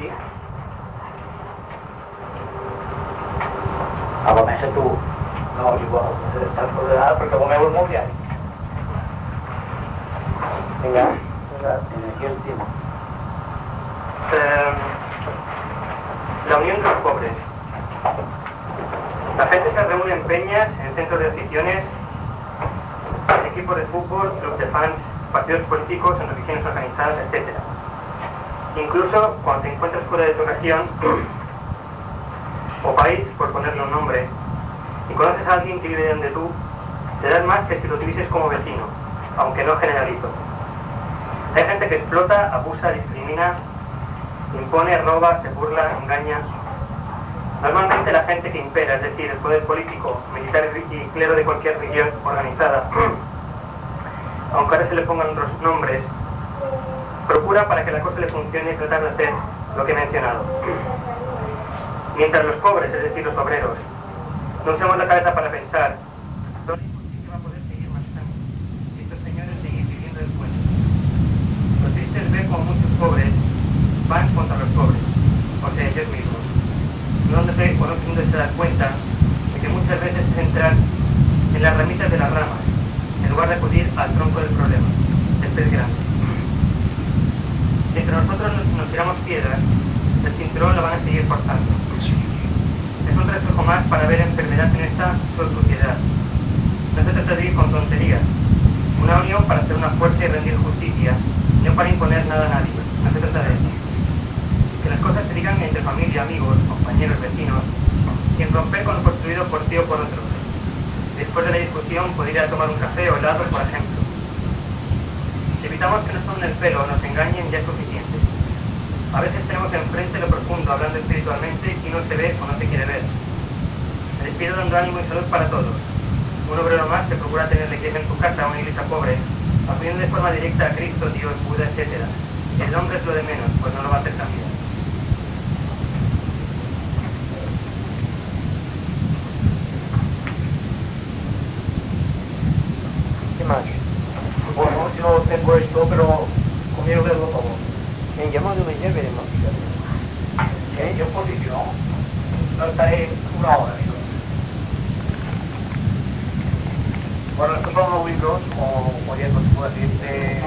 Sí. A comença tu. No, igual, estàs ordenada perquè comeu el mobiliari. Vinga, el tema. Eh, la unión de los pobres. La gente se reúne en peñas, en centros de aficiones, en equipos de fútbol, clubes de fans, partidos políticos, en religiones organizadas, etc. Incluso cuando te encuentras fuera de tu región o país, por ponerle un nombre, y conoces a alguien que vive donde tú, te das más que si lo tuvieses como vecino, aunque no generalizo. Hay gente que explota, abusa, discrimina, impone, roba, se burla, engaña. Normalmente la gente que impera, es decir, el poder político, militar y clero de cualquier región organizada, aunque ahora se le pongan otros nombres, para que la cosa le funcione tratar de hacer lo que he mencionado. Mientras los pobres, es decir, los obreros, no usamos la cabeza para pensar, ¿dónde va a poder seguir marchando? Si estos señores siguen viviendo del cuento. Lo triste es ver como muchos pobres van contra los pobres, o sea, ellos mismos. No se, o no se da cuenta de que muchas veces se centran en las ramitas de las ramas, en lugar de acudir al tronco del problema, el pez grande. Si entre nosotros nos, nos tiramos piedras, el cinturón lo van a seguir forzando. Es un reflejo más para ver enfermedad en esta sociedad. No se trata de ir con tonterías. Una unión para hacer una fuerza y rendir justicia, no para imponer nada a nadie. No se trata de eso. Que las cosas se digan entre familia, amigos, compañeros, vecinos, sin romper con lo construido por ti o por otro. Después de la discusión poder ir a tomar un café o helado, por ejemplo. Si evitamos que nos tomen el pelo nos engañen, ya es suficiente. A veces tenemos enfrente lo profundo, hablando espiritualmente, y no se ve o no se quiere ver. Me despido dando ánimo y salud para todos. Un obrero más que procura tener la iglesia en su casa, una iglesia pobre, acudiendo de forma directa a Cristo, Dios, Buda, etc. El nombre es lo de menos, pues no lo va a hacer cambiar. ¿Qué más? Bueno, yo tengo esto, pero conmigo verlo todo. En llamado me ya veremos. ¿Qué? Yo posición. No estaré una hora, digo. Bueno, estos son los libros, o folletos, se puede decir, de,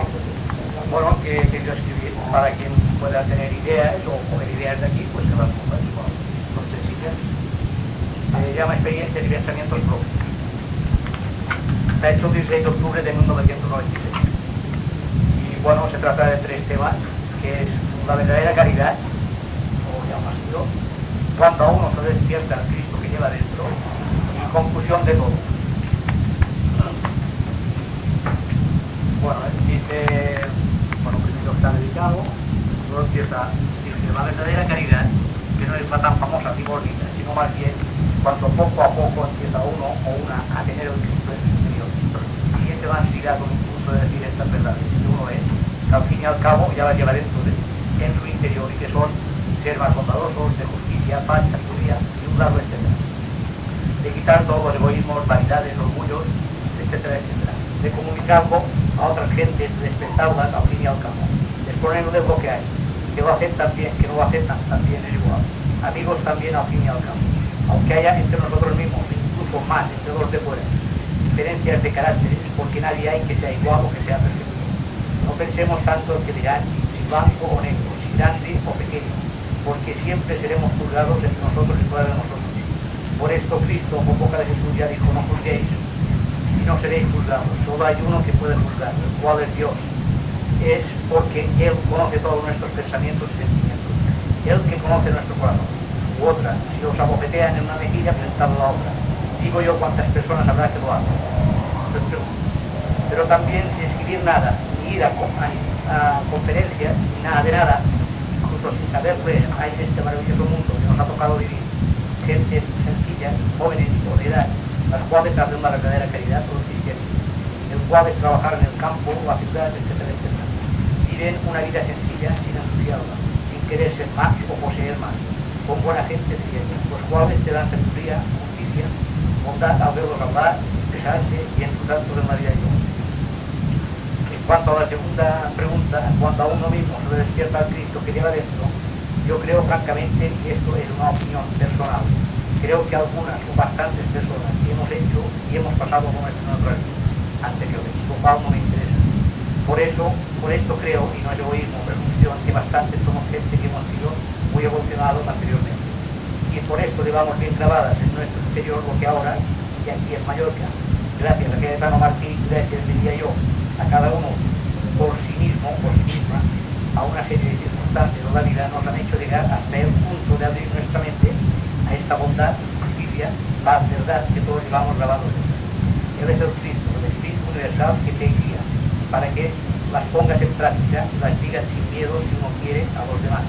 bueno, que he querido escribir para quien pueda tener ideas o coger ideas de aquí, pues ahí, bueno, no sé si Se llama Experiencia de Pensamientos Propios. Está hecho el 16 de octubre de 1996. Y bueno, se trata de tres temas, que es la verdadera caridad, o llamas yo, cuando a uno se despierta el Cristo que lleva dentro, y conclusión de todo. Bueno, dice, está dedicado, empieza, dice, la verdadera caridad, que no es la tan famosa ni bonita, sino más bien cuando poco a poco empieza uno o una a tener el Cristo en su interior. Y ese va a con un punto de decir estas verdades que uno es, que al fin y al cabo ya las lleva dentro de, en su interior y que son ser más bondadosos, de justicia, paz, sabiduría y un lado, etc. De quitar todos los egoísmos, vanidades, orgullos, etcétera, etcétera. De comunicarlo a otras gentes, de despertarlas al fin y al cabo. Ponen de lo que hay. Que lo aceptan bien, que no lo aceptan también es igual. Amigos también al fin y al cabo. Aunque haya entre nosotros mismos, incluso más entre los de fuera, diferencias de caracteres, porque nadie hay que sea igual o que sea perfecto. No pensemos tanto en que dirán si blanco o negro, si grande o pequeño, porque siempre seremos juzgados entre nosotros y fuera de nosotros. Por esto Cristo, con boca de Jesús, ya dijo, no juzguéis y no seréis juzgados. Solo hay uno que puede juzgar, el cual es Dios. Es porque Él conoce todos nuestros pensamientos y sentimientos. Él que conoce nuestro corazón. U otra, si os abofetean en una mejilla, presentad la otra. Digo yo cuántas personas habrá que lo hagan. Pero también sin escribir nada, ni ir a, conferencias, ni nada de nada, incluso sin saber leer, hay este maravilloso mundo que nos ha tocado vivir. Gente sencilla, jóvenes o de edad, las cuales hacen una verdadera caridad por los cristianos, el cual es trabajar en el campo, la ciudad, etcétera. Una vida sencilla, sin entusiasmo, sin querer ser más o poseer más, con buena gente siguiente, los cuales te dan sabiduría, justicia, bondad al verlos hablar, expresarse y en su tanto de la vida y En cuanto a la segunda pregunta, cuando a uno mismo se le despierta al Cristo que lleva dentro, Yo creo francamente, y esto es una opinión personal, creo que algunas o bastantes personas hemos hecho y hemos pasado con nuestra naturaleza anteriormente, lo. Por eso, por esto creo, y no es egoísmo, presunción, que bastantes somos gente que hemos sido muy evolucionados anteriormente. Y por esto llevamos bien grabadas en nuestro interior lo que ahora, y aquí en Mallorca, gracias a que Tano Martín, gracias diría yo, a cada uno por sí mismo, por sí misma, a una serie de circunstancias de la vida nos han hecho llegar hasta el punto de abrir nuestra mente a esta bondad, justicia, la verdad que todos llevamos grabados. Él es el Cristo, el Espíritu Universal que te para que las pongas en práctica, las digas sin miedo si uno quiere a los demás,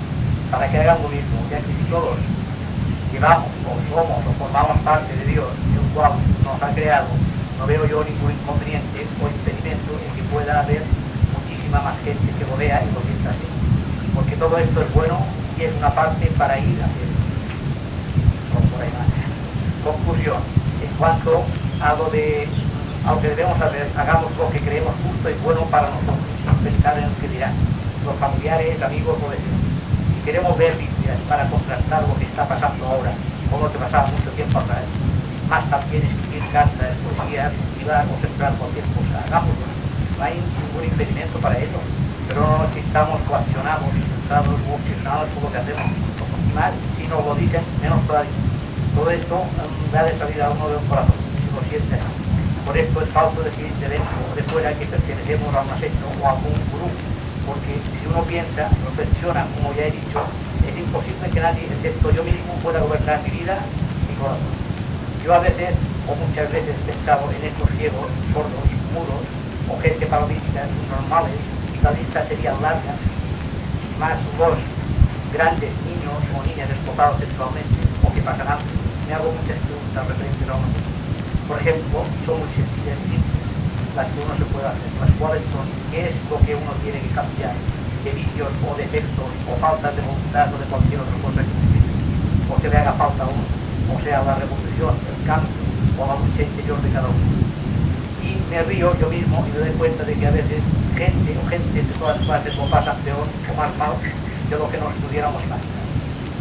para que hagan lo mismo, ya que si todos llevamos o somos o formamos parte de Dios, el cual nos ha creado, no veo yo ningún inconveniente o impedimento en que pueda haber muchísima más gente que lo vea y lo piensa así. Porque todo esto es bueno y es una parte para ir hacia Conclusión, en cuanto a lo de aunque debemos hacer, hagamos lo que creemos justo y bueno para nosotros, sin pensar en lo que dirán los familiares, amigos o vecinos. Si queremos ver Biblias para contrastar lo que está pasando ahora con lo que pasaba mucho tiempo atrás, más también escribir cartas, poesías, cultivar o sembrar cualquier cosa, hagámoslo. No hay ningún impedimento para eso, pero no nos estamos coaccionados, insultados o obsesionados por lo que hacemos. Y más, si nos lo dicen, menos todavía. Todo esto da de salida a uno de un corazón, si lo siente por esto es falso decir de dentro o de fuera que pertenecemos a una secta o a un gurú, porque si uno piensa, reflexiona, como ya he dicho, es imposible que nadie, excepto yo mismo, pueda gobernar mi vida, mi corazón. Yo a veces, o muchas veces, he pensado en estos ciegos, sordos, mudos, o gente paralítica, normales, y la lista sería larga, más los grandes niños o niñas despojados sexualmente, o que pasarán, me hago muchas preguntas referentes a por ejemplo, son muy sencillas las que uno se puede hacer, las cuales son qué es lo que uno tiene que cambiar de vicios o defectos o faltas de voluntad o de cualquier otra cosa que o que le haga falta a uno, o sea, la revolución, el cambio o la lucha interior de cada uno. Y me río yo mismo y me doy cuenta de que a veces gente o gente de todas clases lo pasa peor o más mal de lo que nos pudiéramos imaginar.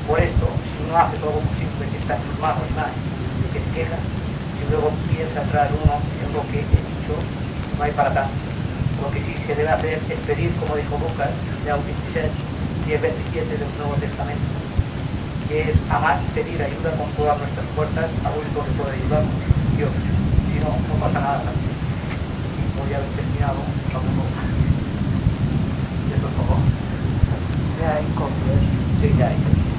Por esto, si uno hace todo lo posible que está en sus manos más y que se queja, luego piensa entrar uno en lo que he dicho, no hay para tanto. Lo que sí se debe hacer es pedir, como dijo Lucas, de 26, 10, 27 del Nuevo Testamento, que es amar y pedir ayuda con todas nuestras fuerzas al único que puede ayudarnos, Dios. Si no, no pasa nada voy a haber terminado por favor. Ya hay. Sí, hay.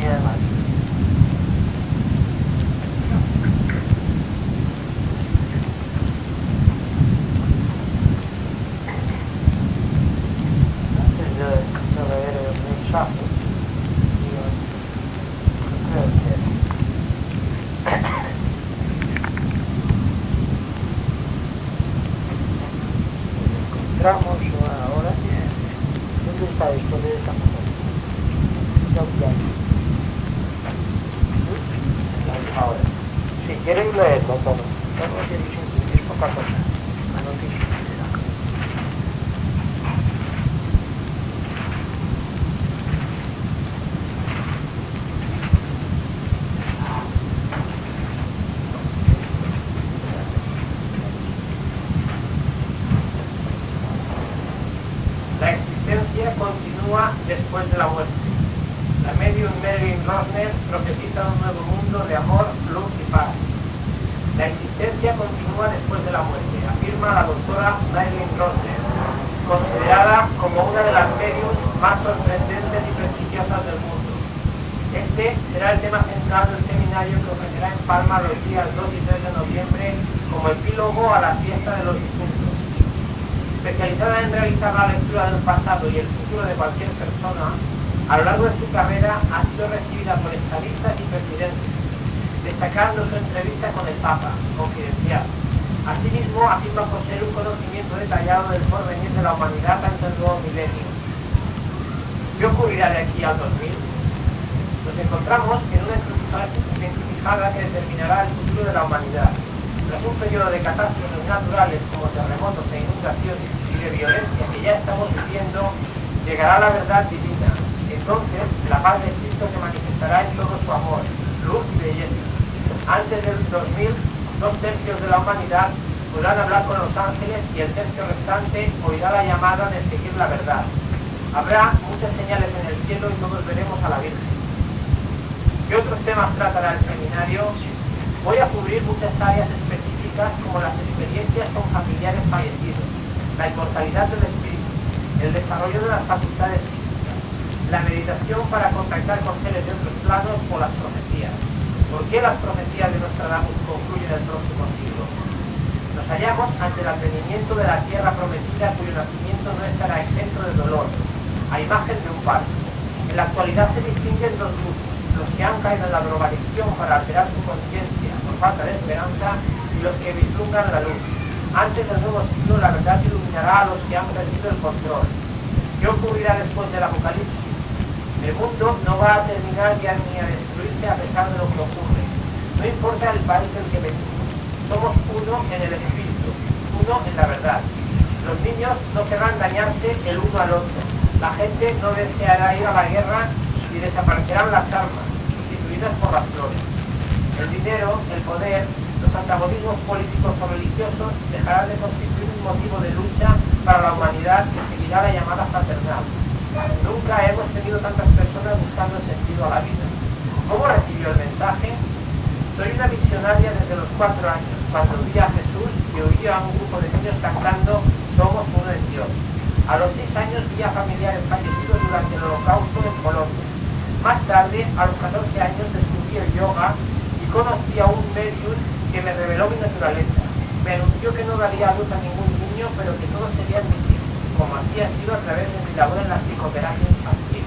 Ehrenmann. corto. La noticia. realizar la lectura del pasado y el futuro de cualquier persona, a lo largo de su carrera ha sido recibida por estadistas y presidentes, destacando su entrevista con el Papa, confidencial. Asimismo, afirma poseer un conocimiento detallado del porvenir de la humanidad ante el nuevo milenio. ¿Qué ocurrirá de aquí al 2000? Nos encontramos en una encrucijada que determinará el futuro de la humanidad. Tras un periodo de catástrofes naturales como terremotos e inundaciones y de violencia ya estamos viviendo, llegará la verdad divina. Entonces, la paz de Cristo se manifestará en todo su amor, luz y belleza. Antes del 2000, dos tercios de la humanidad podrán hablar con los ángeles y el tercio restante oirá la llamada de seguir la verdad. Habrá muchas señales en el cielo y todos veremos a la Virgen. ¿Qué otros temas tratará el seminario? Voy a cubrir muchas áreas específicas como las experiencias con familiares fallecidos, la inmortalidad del espíritu, el desarrollo de las facultades físicas, la meditación para contactar con seres de otros planos o las profecías. ¿Por qué las profecías de Nostradamus concluyen el próximo siglo? Nos hallamos ante el advenimiento de la tierra prometida cuyo nacimiento no estará exento de dolor, a imagen de un parto. En la actualidad se distinguen dos grupos, los que han caído en la drogadicción para alterar su conciencia por falta de esperanza y los que vislumbran la luz. Antes del nuevo siglo la verdad iluminará a los que han perdido el control. ¿Qué ocurrirá después del apocalipsis? El mundo no va a terminar ya ni a destruirse a pesar de lo que ocurre. No importa el país del que venimos. Somos uno en el espíritu, uno en la verdad. Los niños no querrán dañarse el uno al otro. La gente no deseará ir a la guerra y desaparecerán las armas, sustituidas por las flores. El dinero, el poder, antagonismos políticos o religiosos dejarán de constituir un motivo de lucha para la humanidad que seguirá la llamada fraternal. Nunca hemos tenido tantas personas buscando sentido a la vida. ¿Cómo recibió el mensaje? Soy una visionaria desde los cuatro años, cuando vi a Jesús y oía a un grupo de niños cantando Somos uno en Dios. A los seis años vi a familiares fallecidos durante el holocausto en Colombia. Más tarde, a los 14 años, descubrí el yoga y conocí a un medium que me reveló mi naturaleza. Me anunció que no daría luz a ningún niño, pero que todos serían mis como había sido a través de mi labor en la psicoterapia infantil.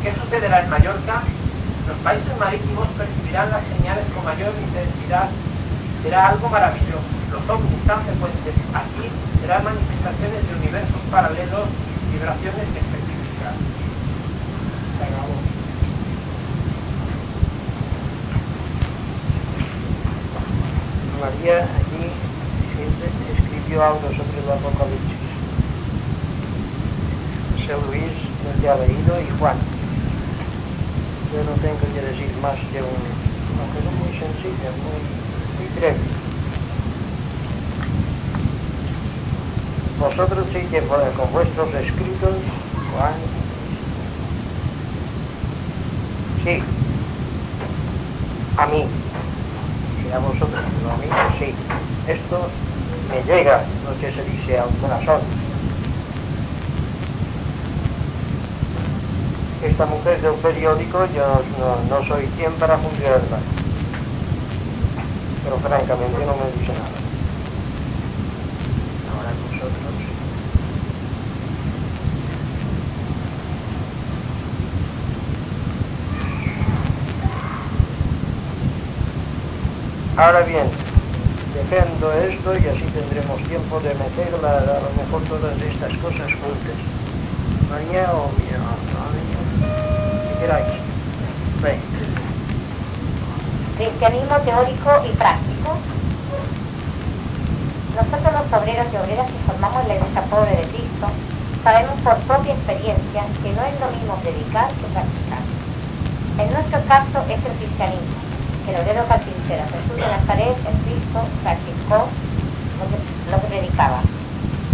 ¿Qué sucederá en Mallorca? Los países marítimos percibirán las señales con mayor intensidad. Será algo maravilloso. Los ovnis tan frecuentes aquí serán manifestaciones de universos paralelos, vibraciones específicas. María allí escribió algo sobre el Apocalipsis. San Luis nos ya ha leído y Juan. Yo no tengo que decir más que un, una cosa muy sencilla, muy, muy breve. Vosotros sí que con vuestros escritos, Juan, sí, a mí, y a vosotros, pero a mí sí. Esto me llega, lo que se dice al corazón. Esta mujer del periódico, yo no, no soy quien para juzgarla, pero francamente no me dice nada. Ahora bien, dejando esto y así tendremos tiempo de meter a, lo mejor todas estas cosas juntas. María o María, si queráis. Ven. Cristianismo teórico y práctico. Nosotros los obreros y obreras que formamos la iglesia pobre de Cristo sabemos por propia experiencia que no es lo mismo predicar que practicar. En nuestro caso es el cristianismo. El obrero carpintero Jesús de Nazaret en Cristo practicó lo que, predicaba.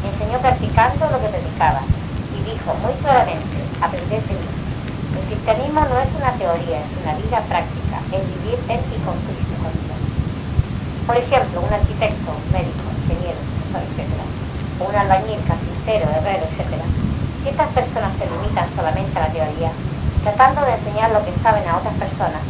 Enseñó practicando lo que predicaba y dijo muy claramente, aprended de mí. El cristianismo no es una teoría, es una vida práctica, es vivir en y con Cristo con Dios. Por ejemplo, un arquitecto, médico, ingeniero, profesor, etc. O un albañil, carpintero, herrero, etc. Si estas personas se limitan solamente a la teoría, tratando de enseñar lo que saben a otras personas,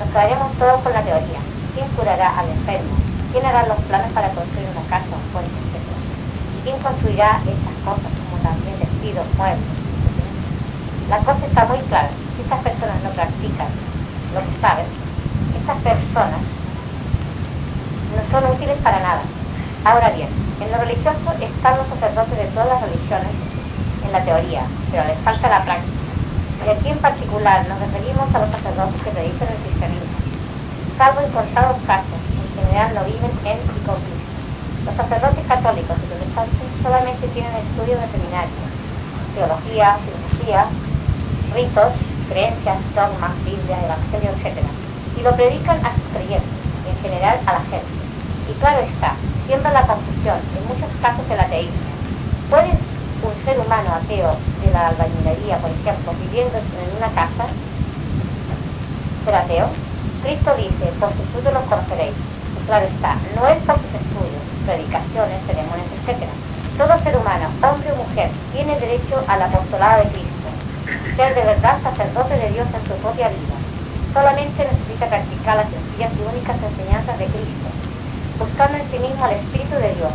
nos quedaremos todos con la teoría. ¿Quién curará al enfermo? ¿Quién hará los planes para construir una casa, un puente? ¿Y quién construirá esas cosas como también vestidos, muebles? La cosa está muy clara. Si estas personas no practican lo que saben, estas personas no son útiles para nada. Ahora bien, en lo religioso están los sacerdotes de todas las religiones en la teoría, pero les falta la práctica. Y aquí en particular nos referimos a los sacerdotes que predican el cristianismo. Salvo en contados casos, en general no viven en y con Cristo. Los sacerdotes católicos y protestantes solamente tienen estudios de seminario, teología, filosofía, ritos, creencias, dogmas, Biblia, evangelio, etc. Y lo predican a sus creyentes, en general a la gente. Y claro está, siembra la confusión, en muchos casos el ateísmo. ¿Puede un ser humano ateo la albañilería, por ejemplo, viviendo en una casa, ser ateo? Cristo dice, por sus frutos los conoceréis. Claro está, no es por sus estudios, predicaciones, ceremonias, etc. Todo ser humano, hombre o mujer, tiene derecho a la apostolado de Cristo, ser de verdad sacerdote de Dios en su propia vida. Solamente necesita practicar las sencillas y únicas enseñanzas de Cristo, buscando en sí mismo al Espíritu de Dios,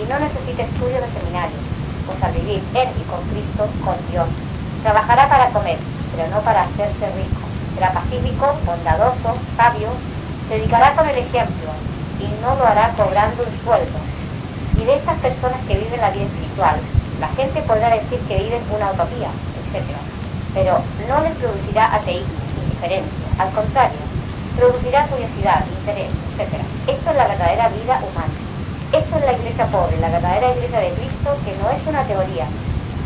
y no necesita estudios de seminario, pues al vivir en y con Cristo, con Dios, trabajará para comer, pero no para hacerse rico. Será pacífico, bondadoso, sabio, dedicará con el ejemplo y no lo hará cobrando un sueldo. Y de estas personas que viven la vida espiritual, la gente podrá decir que viven una utopía, etc pero no les producirá ateísmo, indiferencia, al contrario, producirá curiosidad, interés, etc. Esto es la verdadera vida humana. Esto es la iglesia pobre, la verdadera iglesia de Cristo, que no es una teoría,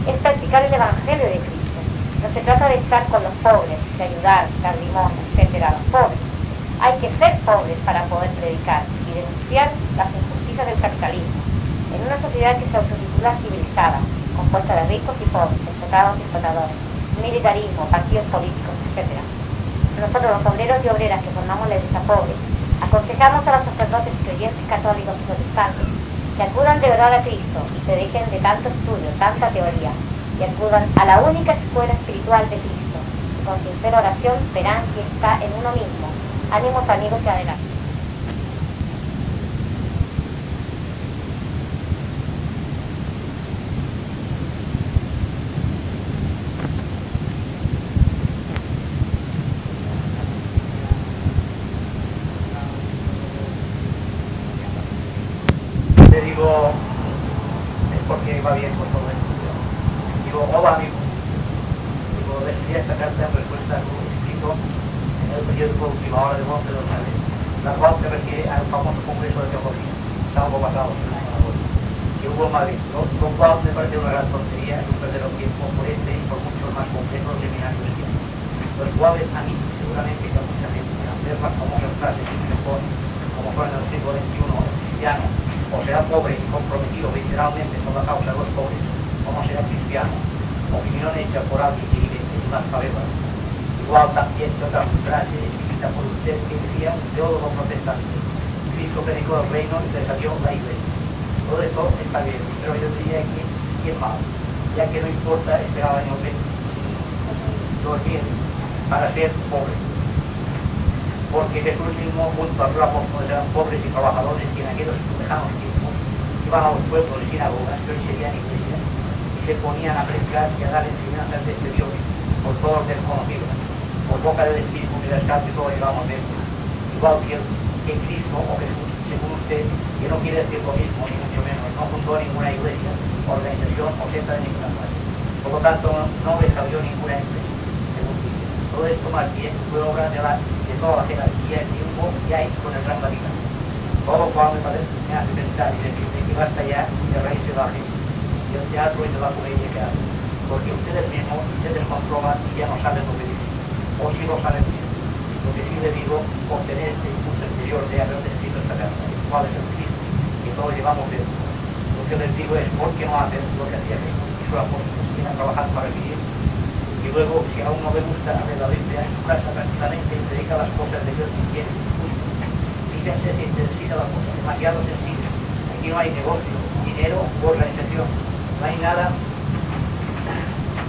es practicar el Evangelio de Cristo. No se trata de estar con los pobres, de ayudar, dar limón, etc. a los pobres. Hay que ser pobres para poder predicar y denunciar las injusticias del capitalismo. En una sociedad que se autotitula civilizada, compuesta de ricos y pobres, explotados y explotadores militarismo, partidos políticos, etc. Nosotros, los obreros y obreras que formamos la iglesia pobre, aconsejamos a los sacerdotes creyentes católicos protestantes que acudan de verdad a Cristo y se dejen de tanto estudio, tanta teoría, y acudan a la única escuela espiritual de Cristo, y con sincera oración verán que está en uno mismo. Ánimos amigos y adelante. Madrid. Lo, lo cual me parece una gran tontería en un verdadero tiempo por este y por muchos más complejos de mi nación. Los cuales a mí seguramente que a mucha gente, hacer las famosas frases mejor, como fue en el siglo XXI, el cristiano, o será pobre y comprometido literalmente con la causa de los pobres, o no será cristiano. Opinión hecha por alguien que vive en las favelas. Igual también otra frase escrita por usted que decía un teólogo protestante. Cristo predicó el reino y desató la iglesia todo eso está bien, pero yo diría que ir mal, ya que no importa esperar el año 20, dormir para ser pobre. Porque Jesús mismo junto a los apóstoles eran pobres y trabajadores y en aquellos lejanos tiempos iban a los pueblos y sinagogas que hoy serían iglesias y se ponían a predicar y a dar enseñanzas de este Dios por todos desconocidos, por boca del Espíritu Universal que todos llevamos dentro. Igual que, que Cristo o Jesús, según usted, que no quiere decir lo mismo, sino no fundó ninguna iglesia, organización o secta de ninguna clase. Por lo tanto, no desarrolló ninguna empresa. Todo esto más bien fue obra de, la, de toda la jerarquía y un hay con el gran Vaticano. Todo lo cual me parece me pensar y decir que basta ya de raíz de la gente, del teatro y de la comedia que hace. Porque ustedes mismos ustedes descontrolan y ya no saben lo que dicen. O si lo saben bien. Lo que sí le digo, obtener este impulso exterior de haber decidido esta carta, el cual es el Cristo, que todos llevamos dentro lo que les digo es por qué no hacen lo que hacía Jesús y sus apóstoles, que a trabajar para vivir. Y luego, si a uno le gusta verdaderamente en su casa tranquilamente y dedica las cosas de Dios que quiere, pues, fíjense si sencilla la cosa, demasiado sencilla. Aquí no hay negocio, dinero u organización, no hay nada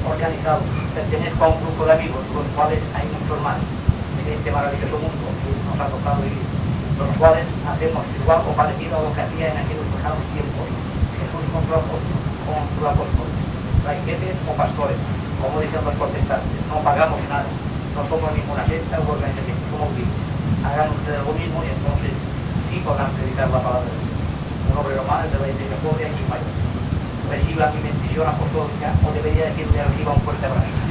organizado. Pertenezco a un grupo de amigos, con los cuales hay muchos más en este maravilloso mundo que nos ha tocado vivir, los cuales hacemos igual o parecido a lo que hacía en aquellos pasados tiempos o pastores, como dicen los protestantes, no pagamos nada, no somos ninguna secta u organización, somos libres. Hagan ustedes lo mismo y entonces sí podrán predicar la palabra de Dios. Un obrero más de la misericordia aquí mayor. Reciba mi bendición apostólica o debería decirle arriba un fuerte abrazo.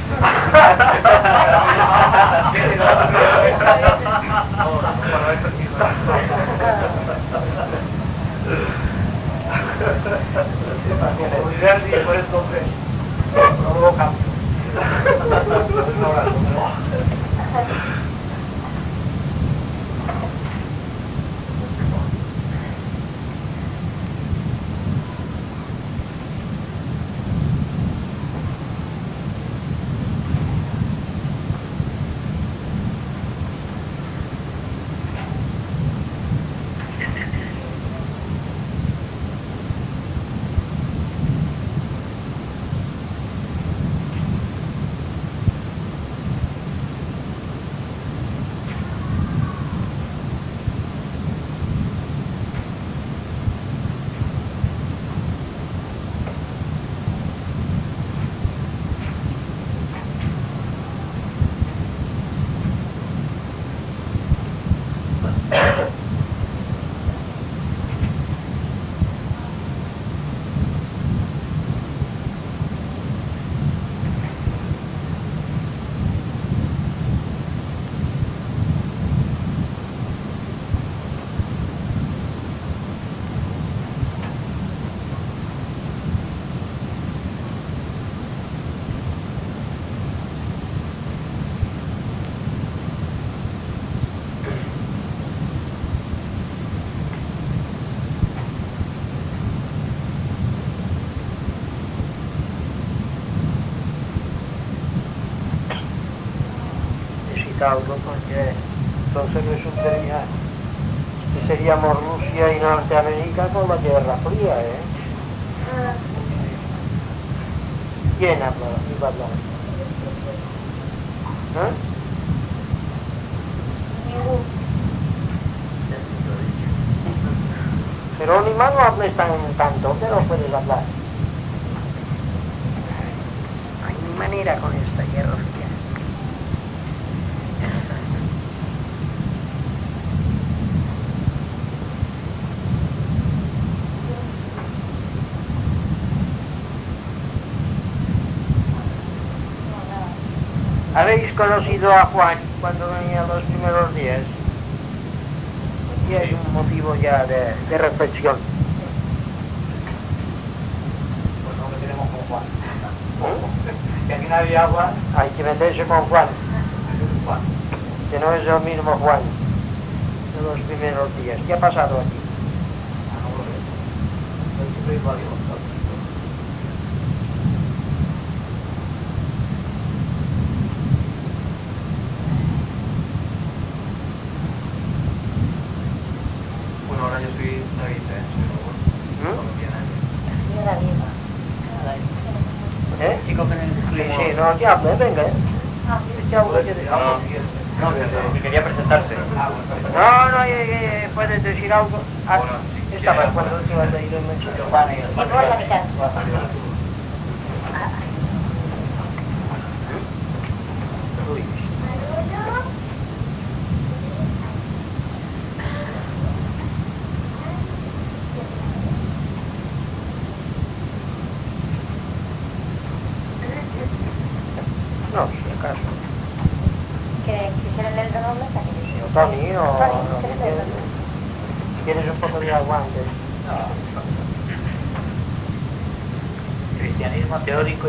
Como dirá el por entonces, provoca. Porque entonces resultaría que seríamos Rusia y Norteamérica con la Guerra Fría, ¿eh? ¿Quién habla? ¿Quién hablar? ¿Eh? Jerónimo no hables tan tanto, pero puedes hablar. No hay manera con esta guerra ¿Habéis conocido a Juan cuando venía los primeros días? Y es un motivo ya de, de reflexión. Pues no tenemos con Juan. Que aquí no había agua. Hay que meterse con Juan. Que no es el mismo Juan de los primeros días. ¿Qué ha pasado aquí? Ah, no que hable, venga. ¿eh? No, que quería presentarse. No, no, eh, eh, puedes decir algo. Ah, estaba cuando te vas a ir en el teórico y práctico.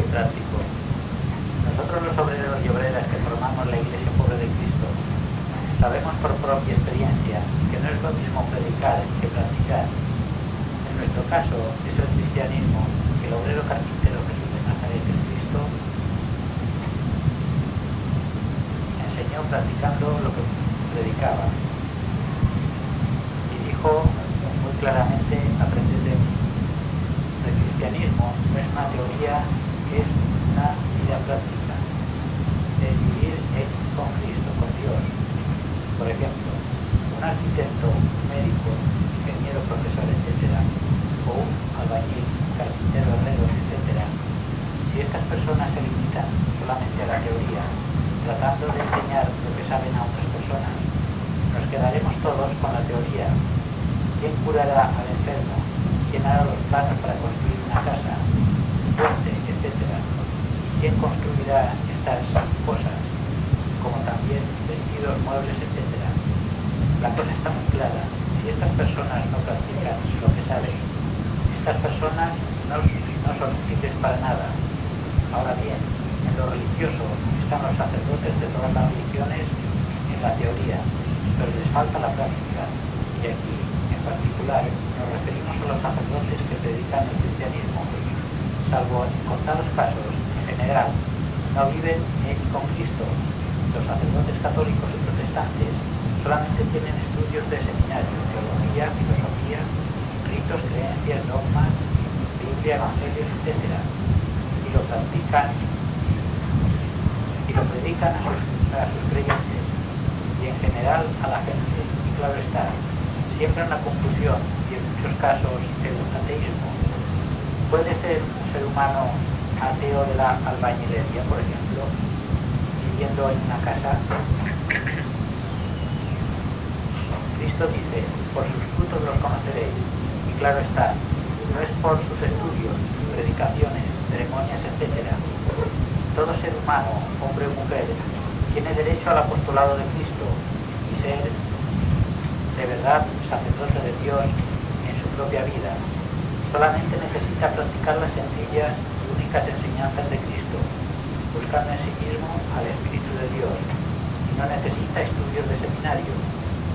Buscando en sí mismo al Espíritu de Dios. Y no necesita estudios de seminario,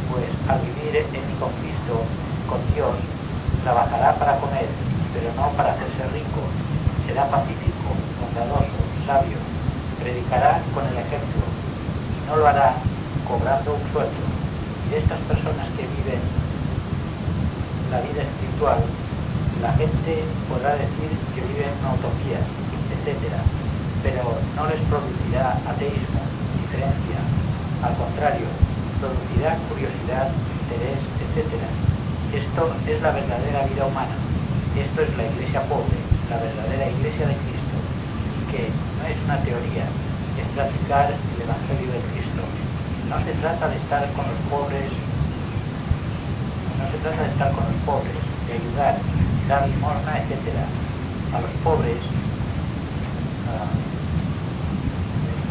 pues al vivir en y con con Dios, trabajará para comer, pero no para hacerse rico. Será pacífico, bondadoso, sabio. Predicará con el ejemplo. Y no lo hará cobrando un sueldo. Y de estas personas que viven la vida espiritual, la gente podrá decir que viven una utopía, etc. Pero no les producirá ateísmo, diferencia. Al contrario, producirá curiosidad, interés, etc. Esto es la verdadera vida humana. Esto es la iglesia pobre, la verdadera iglesia de Cristo. Y que no es una teoría, es practicar el Evangelio de Cristo. No se trata de estar con los pobres, no se trata de estar con los pobres, de ayudar, dar limosna, etc. A los pobres, los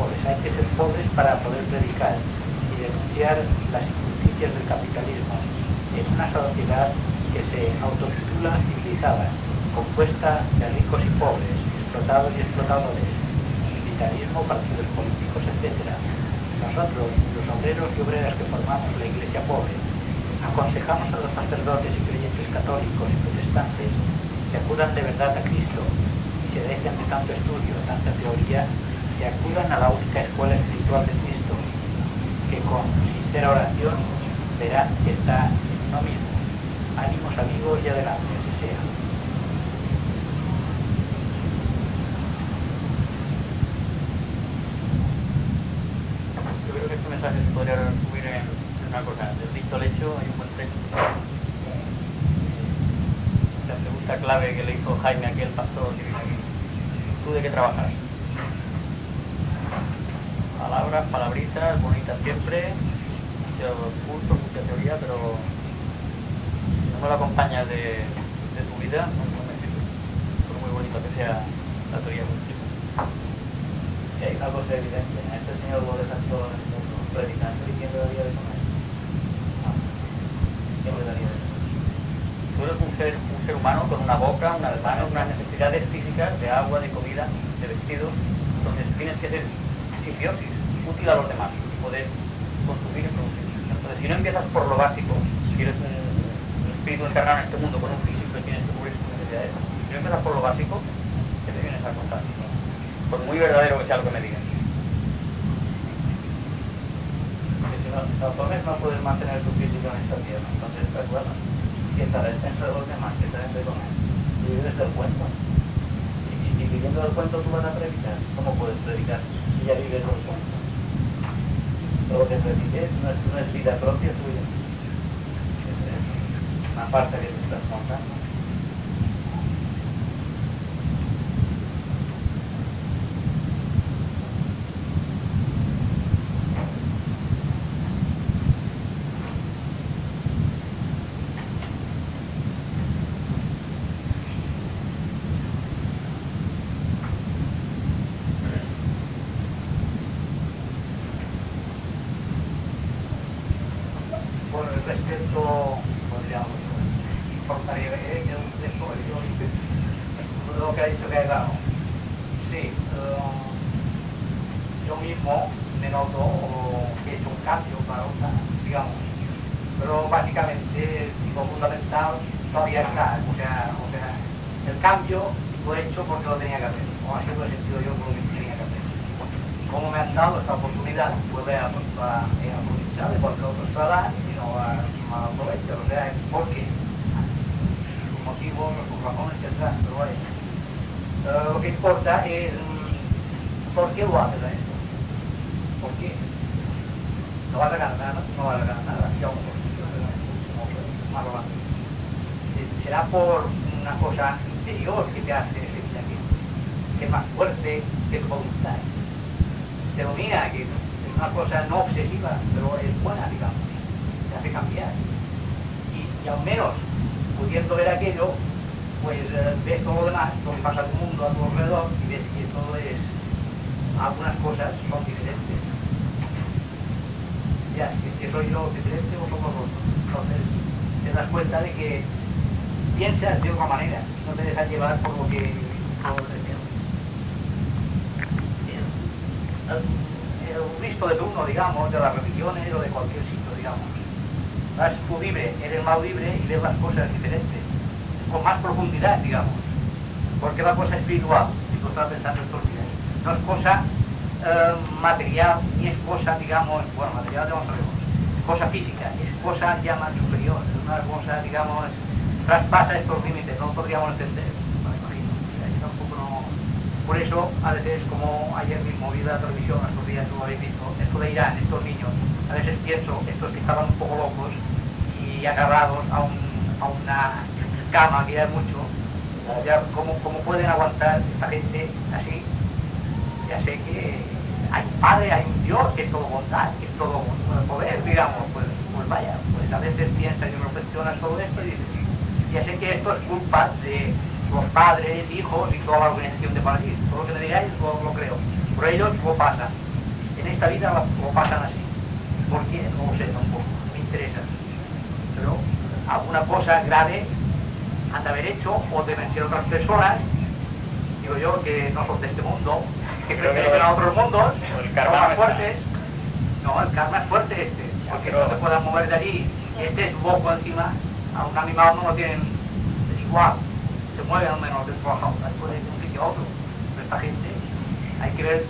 pobres, hay que ser pobres para poder predicar y denunciar las injusticias del capitalismo en una sociedad que se autotitula civilizada, compuesta de ricos y pobres, explotados y explotadores, militarismo, partidos políticos, etc. Nosotros, los obreros y obreras que formamos la iglesia pobre, aconsejamos a los sacerdotes y creyentes católicos y protestantes que acudan de verdad a Cristo y se dejen de tanto estudio, tanta teoría, que acudan a la única escuela espiritual de Cristo, que con sincera oración verán que está en uno mismo. Ánimos amigos y adelante, así sea. Yo creo que este mensaje se podría resumir en una cosa. Del dicho al hecho hay un buen trecho. La pregunta clave que le hizo Jaime aquí, el pastor. ¿Tú de qué trabajas? Palabras, palabritas, bonitas siempre, muchos cursos, mucha teoría, pero si no me lo acompañas de, de tu vida, no, no me sirve. Por muy bonito que sea la teoría contigo. Y hay una cosa evidente, a este señor lo dejan todo en el mundo predicando y quién le daría de comer. No. ¿Quién le daría de comer? Tú eres un ser, un ser humano con una boca, unas manos, unas necesidades físicas de agua, de comida, de vestido. Entonces tienes que ser simbiosis, útil a los demás y poder consumir y producir. Entonces si no empiezas por lo básico, si eres un, espíritu encarnado en este mundo con un físico que tienes que cubrir tus necesidades, si no empiezas por lo básico, ¿qué te vienes a contar? Por muy verdadero que sea lo que me digan. Si no, puedes mantener tu físico en esta tierra. Entonces, pues bueno, ¿quién te da descenso de los demás? ¿Quién te da de comer? Y vives del cuento. Y, viviendo del cuento tú vas a predicar. ¿Cómo puedes predicar si ya vives del cuento? Lo que prediques no es, no es vida propia tuya. Es una parte que te estás contando. Vi la televisión, estos días lo habéis visto, esto de Irán, estos niños, a veces pienso, estos que estaban un poco locos y agarrados a, un, a una cama que es mucho, ya, ¿cómo, ¿cómo pueden aguantar esta gente así? Ya sé que hay un Padre, hay un Dios que es todo bondad, que es todo poder, digamos, pues, pues vaya, pues a veces piensa y reflexiona todo esto y dice, ya sé que esto es culpa de los padres, hijos y toda la organización de París. Todo lo que me digáis lo, lo creo. Por ellos lo pasan. En esta vida lo, pasan así. ¿Por qué? No sé tampoco. Me interesa. Pero alguna cosa grave han de haber hecho o deben ser otras personas, digo yo, que no son de este mundo, que creo que a otros mundos, el karma son más fuertes. No, el karma es fuerte este, porque no se puedan mover de allí. Y este es loco encima, a un animal no lo tienen es igual, se mueve al menos de trabajo, ir de un sitio a otro. Pero esta gente, hay que ver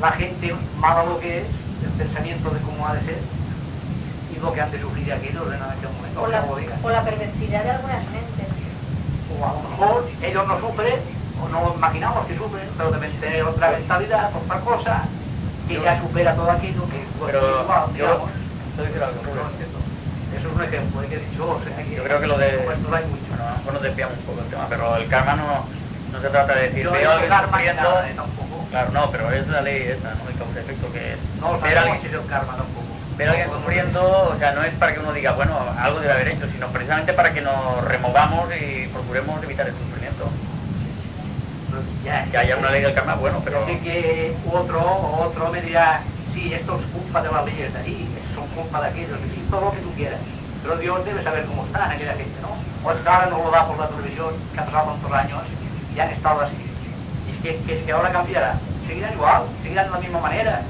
la gente mala lo que es, el pensamiento de cómo ha de ser y lo que han de sufrir aquellos en aquel momento. O la, o la perversidad de algunas mentes. O a lo mejor ellos no sufren, o no imaginamos que sufren, pero deben tener otra mentalidad, otra cosa, que Yo- ya supera todo aquello que Pero espiritual, yo, digamos. No. Eso es un ejemplo de que he dicho, o sea, que Yo creo que lo de... hay. Bueno, a lo mejor nos desviamos un poco del tema, pero el karma no, no se trata de decir, Yo veo alguien eh, tampoco. Claro, no, pero es la ley esa, ¿no? El causa efecto que es... No ver a sabemos alguien, si es karma tampoco. ver a alguien sufriendo, o sea, no es para que uno diga, bueno, algo debe haber hecho, sino precisamente para que nos removamos y procuremos evitar el sufrimiento. Ya, Que haya una ley del karma, bueno, pero... Así que otro, otro me dirá, sí, esto es culpa de las leyes de ahí, son culpa de aquellos, sí, todo lo que tú quieras. Pero Dios debe saber cómo está aquella gente, ¿no? O es que ahora no lo da por la televisión, que ha pasado tantos años y han estado así. Y es que, que es que ahora cambiará. Seguirán igual, seguirán de la misma manera.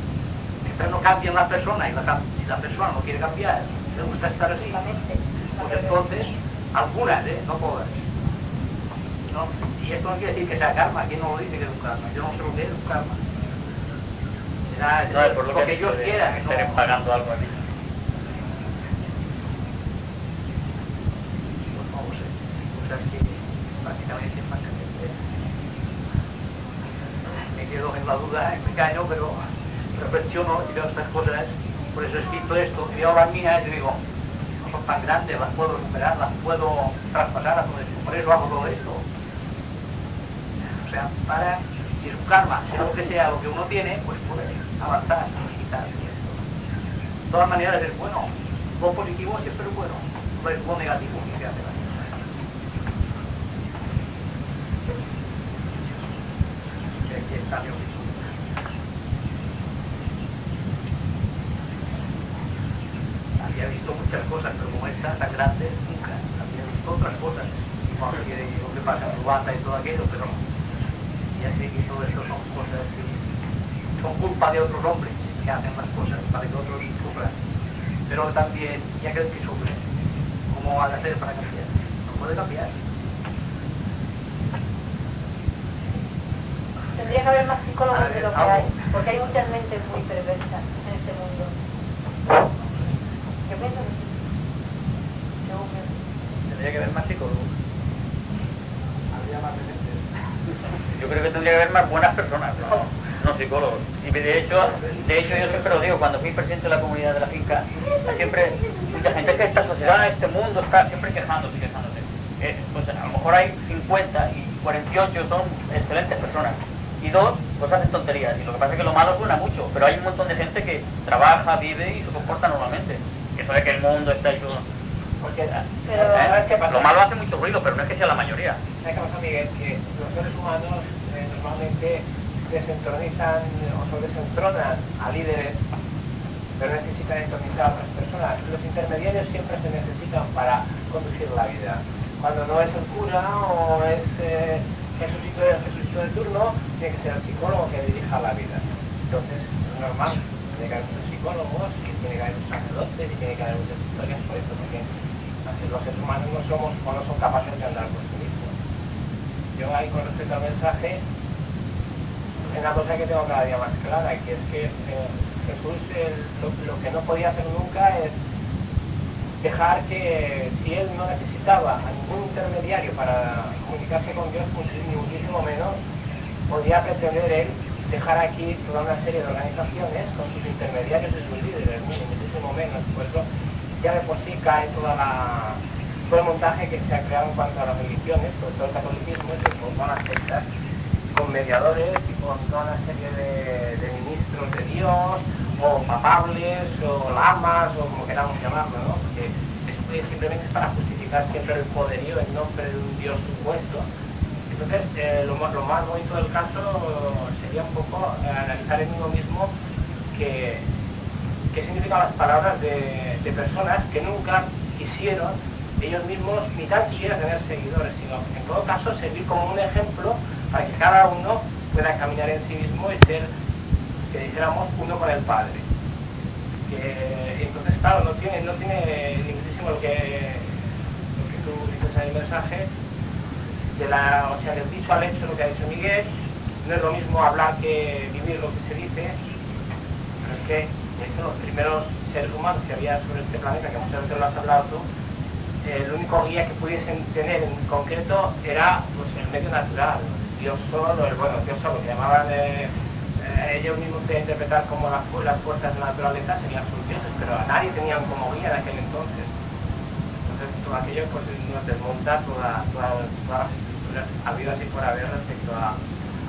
Mientras no cambien las personas y la, si la persona no quiere cambiar, le gusta estar así, pues entonces, algunas, ¿eh? No todas. ¿no? Y esto no quiere decir que sea karma, ¿quién no lo dice que es un karma? Yo no sé lo que es un karma. Será No, es por lo que, que he dicho Dios de quiera, que no... pagando algo aquí. Pues no lo sé. Cosas que prácticamente es más entender. Me quedo en la duda, me callo, pero reflexiono y veo estas cosas. Por eso he escrito esto, y veo las mías y digo, no son tan grandes, las puedo superar, las puedo traspasar a todo esto. Por eso hago todo esto. O sea, para, karma, sea lo que sea lo que uno tiene, pues poder avanzar quitar. De todas maneras es bueno. Lo positivo siempre es bueno. Lo, negativo Había visto muchas cosas, pero como esta tan grande, nunca. Había visto otras cosas, quiere lo que pasa en banda y todo aquello, pero ya sé que todo eso son cosas que son culpa de otros hombres que hacen las cosas para que otros sufran. Pero también, ya que que sufre, ¿cómo van a hacer para cambiar? No puede cambiar. Tendría que haber más psicólogos de lo que hay, porque hay muchas mentes muy perversas en este mundo. ¿Qué piensas? Tendría que haber más psicólogos. Habría más mentes. Yo creo que tendría que haber más buenas personas, no, no psicólogos. Y de hecho, de hecho yo siempre lo digo, cuando fui presidente de la comunidad de la finca, siempre mucha gente que esta sociedad, este mundo está siempre quejándose, quejándose. Eh, pues a lo mejor hay 50 y 48 son excelentes personas y dos, pues hacen tonterías. Y lo que pasa es que lo malo suena mucho, pero hay un montón de gente que trabaja, vive y se comporta normalmente. Que eso de que el mundo está hecho... Porque, pero, ¿sabes qué pasa? Lo malo hace mucho ruido, pero no es que sea la mayoría. ¿Sabes qué pasa, Miguel? Que los seres humanos eh, normalmente desentronizan o sobresentronan a líderes, pero necesitan entronizar a otras personas. Los intermediarios siempre se necesitan para conducir la vida. Cuando no es el cura o es... Eh, Jesucito, el Jesucito de turno tiene que ser el psicólogo que dirija la vida. Entonces, es normal, tiene que haber muchos psicólogos, y tiene que haber muchos sacerdotes, y tiene que haber muchas historias por eso, porque los seres humanos no somos o no son capaces de andar por sí mismos. Yo ahí con respecto al mensaje, una cosa que tengo cada día más clara, que es que eh, Jesús lo, lo que no podía hacer nunca es dejar que si él no necesitaba a ningún intermediario para comunicarse con Dios, pues ni muchísimo menos podía pretender él dejar aquí toda una serie de organizaciones con sus intermediarios y sus líderes, muchísimo menos. Por eso ya de por sí cae toda la, todo el montaje que se ha creado en cuanto a las religiones, sobre todo el catolicismo, y con todas las sectas, con mediadores y con toda una serie de, ministros de Dios, o papables, o lamas, o como queramos llamarlo, ¿no? Porque es, simplemente para justificar siempre el poderío en nombre de un Dios supuesto. Entonces, eh, lo, lo, más bonito del caso sería un poco eh, analizar en uno mismo qué significan las palabras de, de, personas que nunca quisieron ellos mismos ni tan siquiera tener seguidores, sino en todo caso servir como un ejemplo para que cada uno pueda caminar en sí mismo y ser que dijéramos uno con el Padre. Que, entonces, claro, no tiene, no tiene muchísimo lo que, lo que tú dices en el mensaje, de la, o sea, del dicho al hecho, lo que ha dicho Miguel, no es lo mismo hablar que vivir lo que se dice, pero es que los primeros seres humanos que había sobre este planeta, que muchas veces lo has hablado tú, el único guía que pudiesen tener en concreto era pues, el medio natural, Dios solo, el bueno, Dios solo, que llamaban de eh, ellos mismos se interpretar como las, fuerzas de la naturaleza serían sus dioses, pero a nadie tenían como guía en aquel entonces. Entonces todo aquello pues, nos desmonta toda, todas las estructuras habidas y por haber respecto a,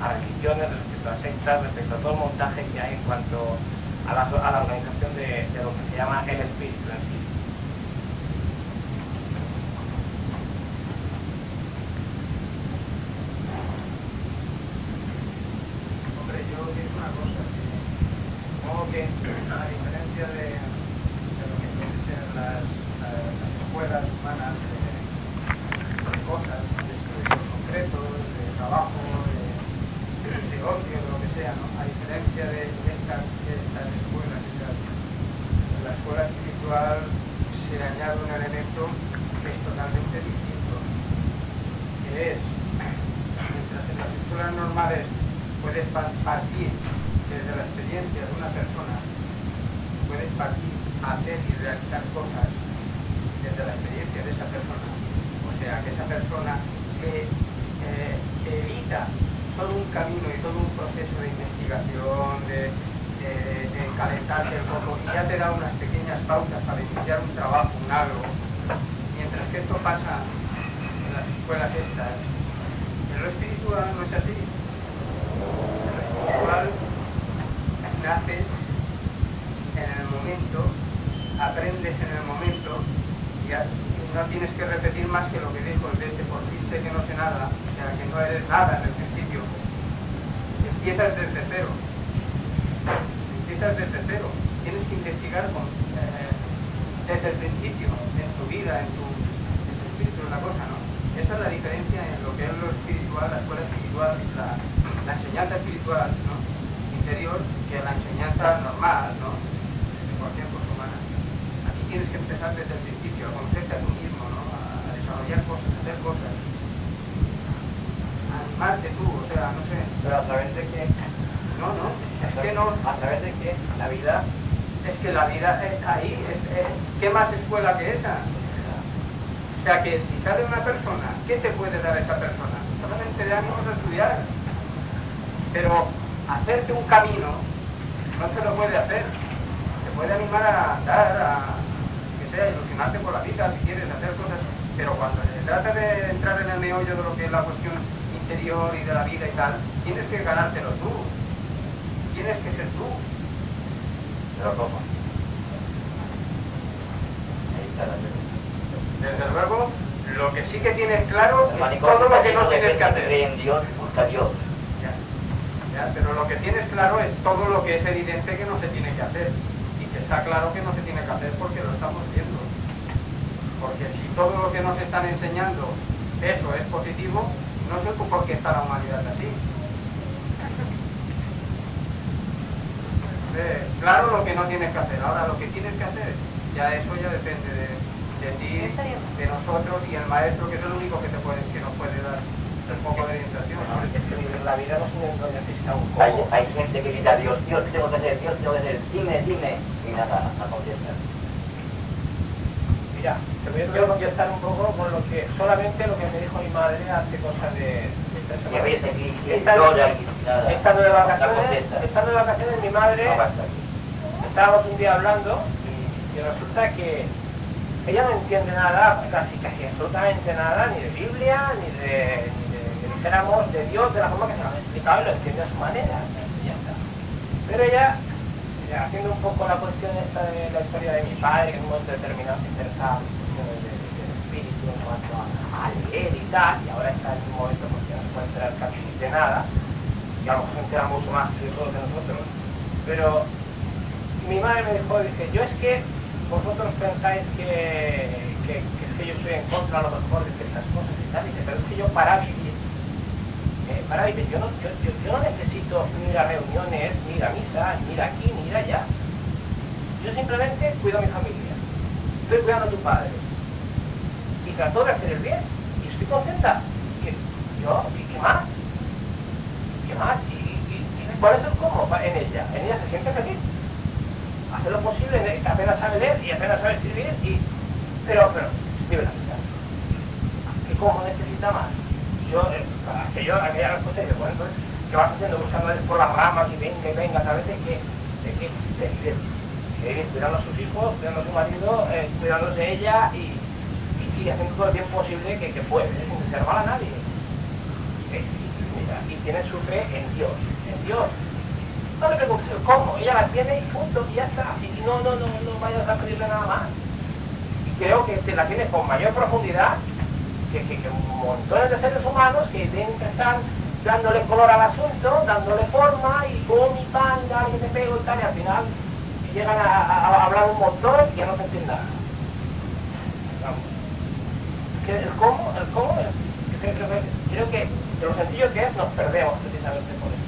a, religiones, respecto a sectas, respecto a todo el montaje que hay en cuanto a la, a la organización de, de, lo que se llama el espíritu en sí. Claro todo lo que no tienes que hacer. en Dios, busca Dios. Pero lo que tienes claro es todo lo que es evidente que no se tiene que hacer. Y que está claro que no se tiene que hacer porque lo estamos viendo. Porque si todo lo que nos están enseñando, eso es positivo, no sé por qué está la humanidad así. Claro lo que no tienes que hacer, ahora lo que tienes que hacer, ya eso ya depende de, de ti, de nosotros y el maestro, que es el único que, te puede, que nos puede dar un poco de orientación. ¿no? Es que vivir la vida no necesita un Hay, cómo. hay gente que grita Dios, Dios, ¿qué tengo que hacer? Dios, tengo que hacer, dime, dime. Y nada, no contesta. Mira, te voy a yo voy a estar un poco con lo que, solamente lo que me dijo mi madre hace cosa de, Y a veces que. Estando de vacaciones, estando de vacaciones mi madre, estábamos un día hablando y, y resulta que ella no entiende nada, casi casi absolutamente nada, ni de Biblia, ni de, ni de que de Dios de la forma que se lo han explicado y lo entiende a su manera. ya está. Pero ella, haciendo un poco la cuestión esta de la historia de mi padre, que en un momento determinado se interesaba en de- del espíritu en cuanto a, a leer y tal, y ahora está en un momento porque no se puede enterar casi de nada, y a lo mejor se entera mucho más de todo que nosotros, pero mi madre me dijo, dice, yo es que vosotros pensáis que, que, que es que yo estoy en contra a lo mejor de ciertas cosas y tal, dice, pero es que yo para vivir, eh, para vivir, yo no, yo, yo, yo no necesito ni ir a reuniones, ni ir a misa, ni ir aquí, ni ir allá. Yo simplemente cuido a mi familia, estoy cuidando a tu padre y trato de hacer el bien y estoy contenta. Y yo, ¿y qué más? ¿Qué más? ¿Y, y, y cuál es el cómo en ella? En ella se siente feliz. Hace lo posible, ne- apenas sabe leer y apenas sabe escribir, y, pero, pero, vive la vida. ¿Qué cómo necesita más? Yo, eh, aquello, aquella respuesta, bueno, entonces, ¿qué vas haciendo? Buscando por las ramas y venga y venga, ¿sabes? De que, de que, de, de, de cuidando a sus hijos, cuidando a su marido, eh, cuidándose ella y, y, haciendo todo el bien posible que, que puede, sin ser mal a nadie. Eh, mira, y tiene su fe en Dios, en Dios. No le preguntes el cómo, ella la tiene y punto, y ya está. Y no, no, no, no vayas a pedirle nada más. Y creo que te la tiene con mayor profundidad que, que, montones de seres humanos que tienen que estar dándole color al asunto, dándole forma y pum y pan, dale que te pego y tal, y al final llegan a, hablar un montón y ya no se entiende nada. El cómo, el cómo, creo, creo que- lo sencillo que es nos perdemos precisamente por eso.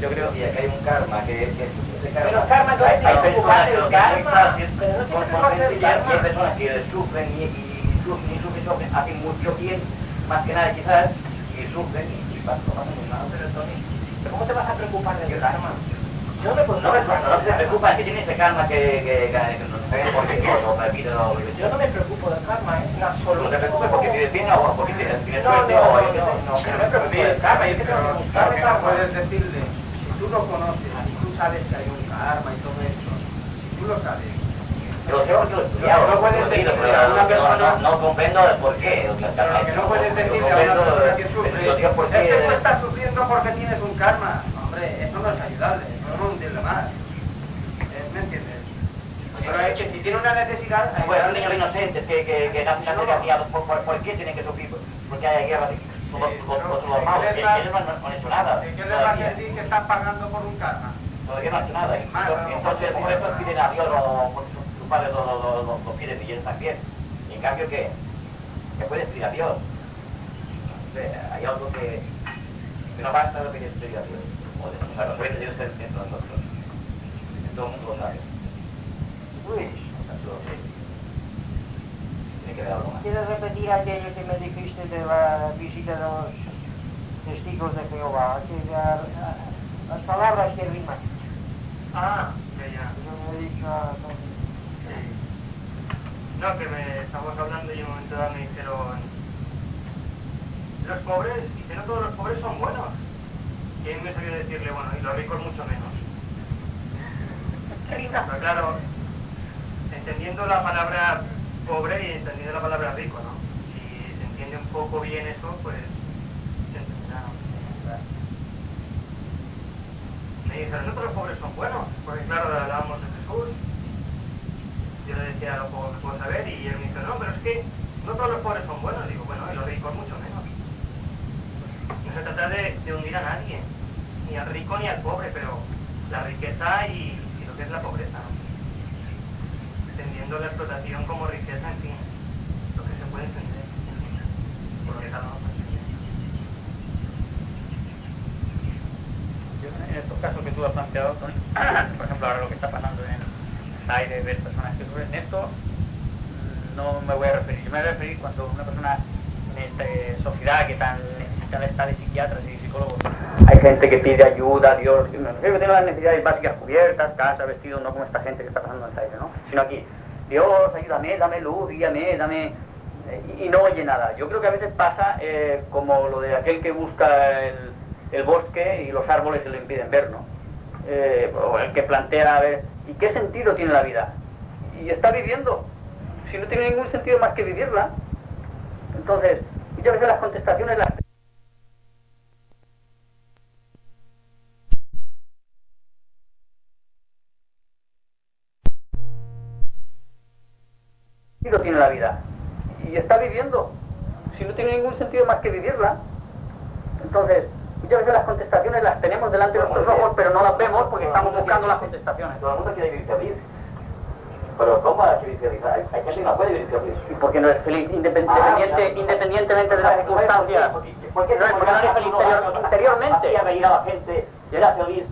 Yo creo que hay un karma, que, ese karma... Pero karma no hay, es hay personas que no hay personas que sufren y, y sufren y sufren, sufren, hacen mucho bien, más que nada quizás, y sufren y, pasan, muy mal. Pero Tony, ¿pero ¿cómo te vas a preocupar del karma? Yo no me No, preocupo no, no se preocupa, es que tiene ese karma que, que, que, por Yo no me preocupo del karma, es en absoluto. No te preocupes porque tienes bien o porque tienes, No, no, suerte no, o... no, no, no, pero me preocupo del karma, yo que no puedes decirle, tú lo conoces, si tú sabes que hay un karma y todo eso, si tú lo sabes, Yo sé he estudiado, No puedes pero a una persona- no, comprendo el por qué. o sea, que no puedes decirle a una persona que sufre, es que tú estás sufriendo porque tienes un karma. Hombre, eso no es ayudarle, eso no entiende más. Eh, ¿Me entiendes? Pero es que si tiene una necesidad, ayudarle. niños inocentes que, que, que nacen ¿por, por, ¿por qué tienen que sufrir? Porque hay guerras con los, con, con los malos, que ellos no, han- hecho nada. ¿De qué le va a decir que están pagando por un karma? todavía no han hecho nada. Entonces, por eso piden a Dios o por su, su padre lo, lo, lo, lo, lo piden y ellos también. Y en cambio, ¿qué? que puedes pedir a Dios. hay algo que, no basta lo que Dios pedir a Dios. O, de, sea, los Dios está dentro de nosotros. Todo el mundo lo sabe. Luis. Tiene que ¿Quieres repetir aquello que me dijiste de la visita de los testigos de Jehová? Que la, las palabras que riman. Ah, ya, ya. Yo me he dicho a... No, que me estamos hablando y en un momento dado me dijeron, los pobres, dice, no todos los pobres son buenos. Y a mí me salió decirle, bueno, y los ricos mucho menos. Pero claro, entendiendo la palabra pobre y entendiendo la palabra rico, ¿no? Si se entiende un poco bien eso, pues se entenderá. Me dijeron, no todos los pobres son buenos, porque claro, hablábamos de Jesús, yo le decía lo poco que puedo saber y él me dice, no, pero es que no todos los pobres son buenos. Digo, bueno, y los ricos mucho menos. No se trata de, hundir a nadie, ni al rico ni al pobre, pero la riqueza y, lo que es la pobreza. Entendiendo la explotación como riqueza, en fin, lo que se puede entender. Cada uno en estos casos que tú has planteado, por ejemplo, ahora lo que está pasando en hay de ver personas que sufren esto, no me voy a referir. Yo me voy a referir cuando una persona en esta sociedad que tan necesita está de psiquiatras y psicólogos. Hay gente que pide ayuda Dios, que tiene las necesidades básicas cubiertas, casa, vestido, no como esta gente que está pasando en el aire, ¿no? Sino aquí, Dios, ayúdame, dame luz, guíame, dame... Y, no oye nada. Yo creo que a veces pasa eh, como lo de aquel que busca el, el, bosque y los árboles se lo impiden ver, ¿no? Eh, o el que plantea, a ver, ¿Y qué sentido tiene la vida? Y está viviendo. Si no tiene ningún sentido más que vivirla. Entonces, muchas veces las contestaciones las... la vida? Y está viviendo. Si no tiene ningún sentido más que vivirla. Entonces, Muchas veces las contestaciones las tenemos delante de nuestros ojos, pero no las vemos porque estamos buscando las contestaciones. Todo el mundo quiere vivir feliz. Pero ¿cómo va a vivir feliz? Hay, gente que no puede vivir feliz. ¿Y por qué no es feliz independientemente, ah, independientemente de las circunstancias? ¿Por qué no, es feliz interiormente? Hacía a la gente, era feliz.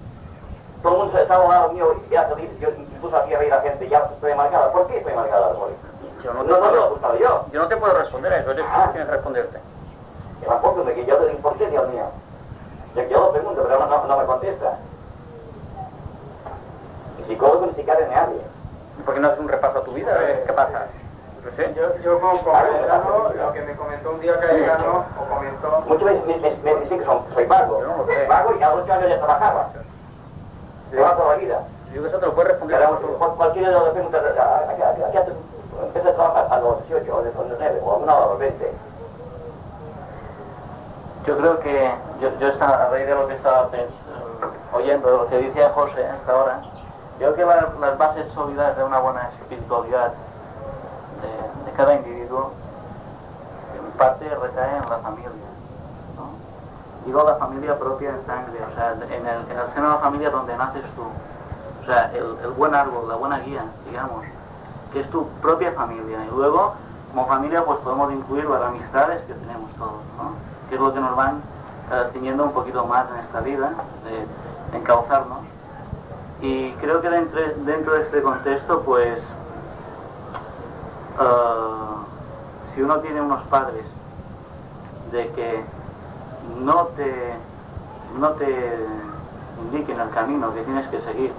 Todo el mundo estaba al lado mío y era feliz. Yo incluso hacía reír a la gente, ya estoy amargada. ¿Por qué estoy amargada, Yo no, te no, puedo, no, yo. yo no te puedo responder a eso, eres tú tienes que responderte. Tampoco me que yo te ¿por qué, Dios mío? Yo, yo lo pregunto, pero no, no, me contesta. El psicólogo ni siquiera me habla. ¿Por qué no haces un repaso a tu vida? ¿Qué pasa? Yo, yo como lo que me comentó un día Cayetano, o comentó... Muchas veces me, me, me dicen que soy vago. Yo no lo sé. Vago y a ocho años ya trabajaba. Sí. toda la vida. Yo que eso te lo puedes responder. Pero, cualquiera de los preguntas, ¿a qué empecé a trabajar a los 18 o a los 19 o a los 20? Yo creo que, yo, yo estaba, a raíz de lo que estaba oyendo, de lo que decía José hasta ahora, yo creo que las bases sólidas de una buena espiritualidad de, cada individuo, en parte recae en la familia. ¿no? Digo la familia propia en sangre, o sea, en el, en el seno de la familia donde naces tú. O sea, el, el buen árbol, la buena guía, digamos, que es tu propia familia. Y luego, como familia, pues podemos incluir las amistades que tenemos todos, que es lo que nos van uh, ciñendo un poquito más en esta vida, de, encauzarnos. Y creo que dentro, dentro de este contexto, pues, uh, si uno tiene unos padres de que no te, no te indiquen el camino que tienes que seguir,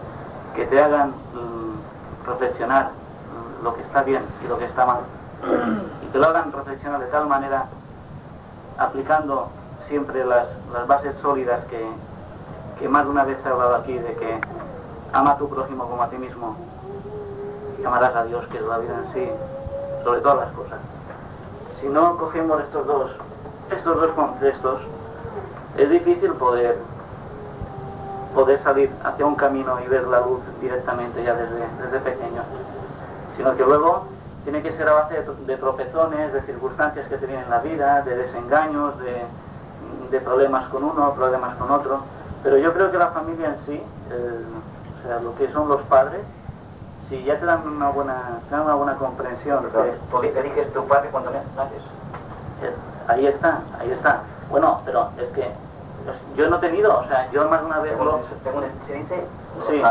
que te hagan mm, reflexionar lo que está bien y lo que está mal, y que lo hagan reflexionar de tal manera aplicando siempre las, bases sólidas que, que, más de una vez se ha hablado aquí, de que ama a tu prójimo como a ti mismo y amarás a Dios, que es la vida en sí, sobre todas las cosas. Si no cogemos estos dos, estos dos contextos, es difícil poder poder salir hacia un camino y ver la luz directamente ya desde, desde pequeño, sino que luego tiene que ser a base de, tropezones, de circunstancias que te vienen en la vida, de desengaños, de, problemas con uno, problemas con otro. Pero yo creo que la familia en sí, o sea, lo que son los padres, si ya te dan una buena, te dan una buena comprensión. ¿Por qué te dices tu padre cuando naces? ahí está, ahí está. Bueno, pero es que pues, yo no he tenido, o sea, yo más de una vez lo... Se dice, Sí,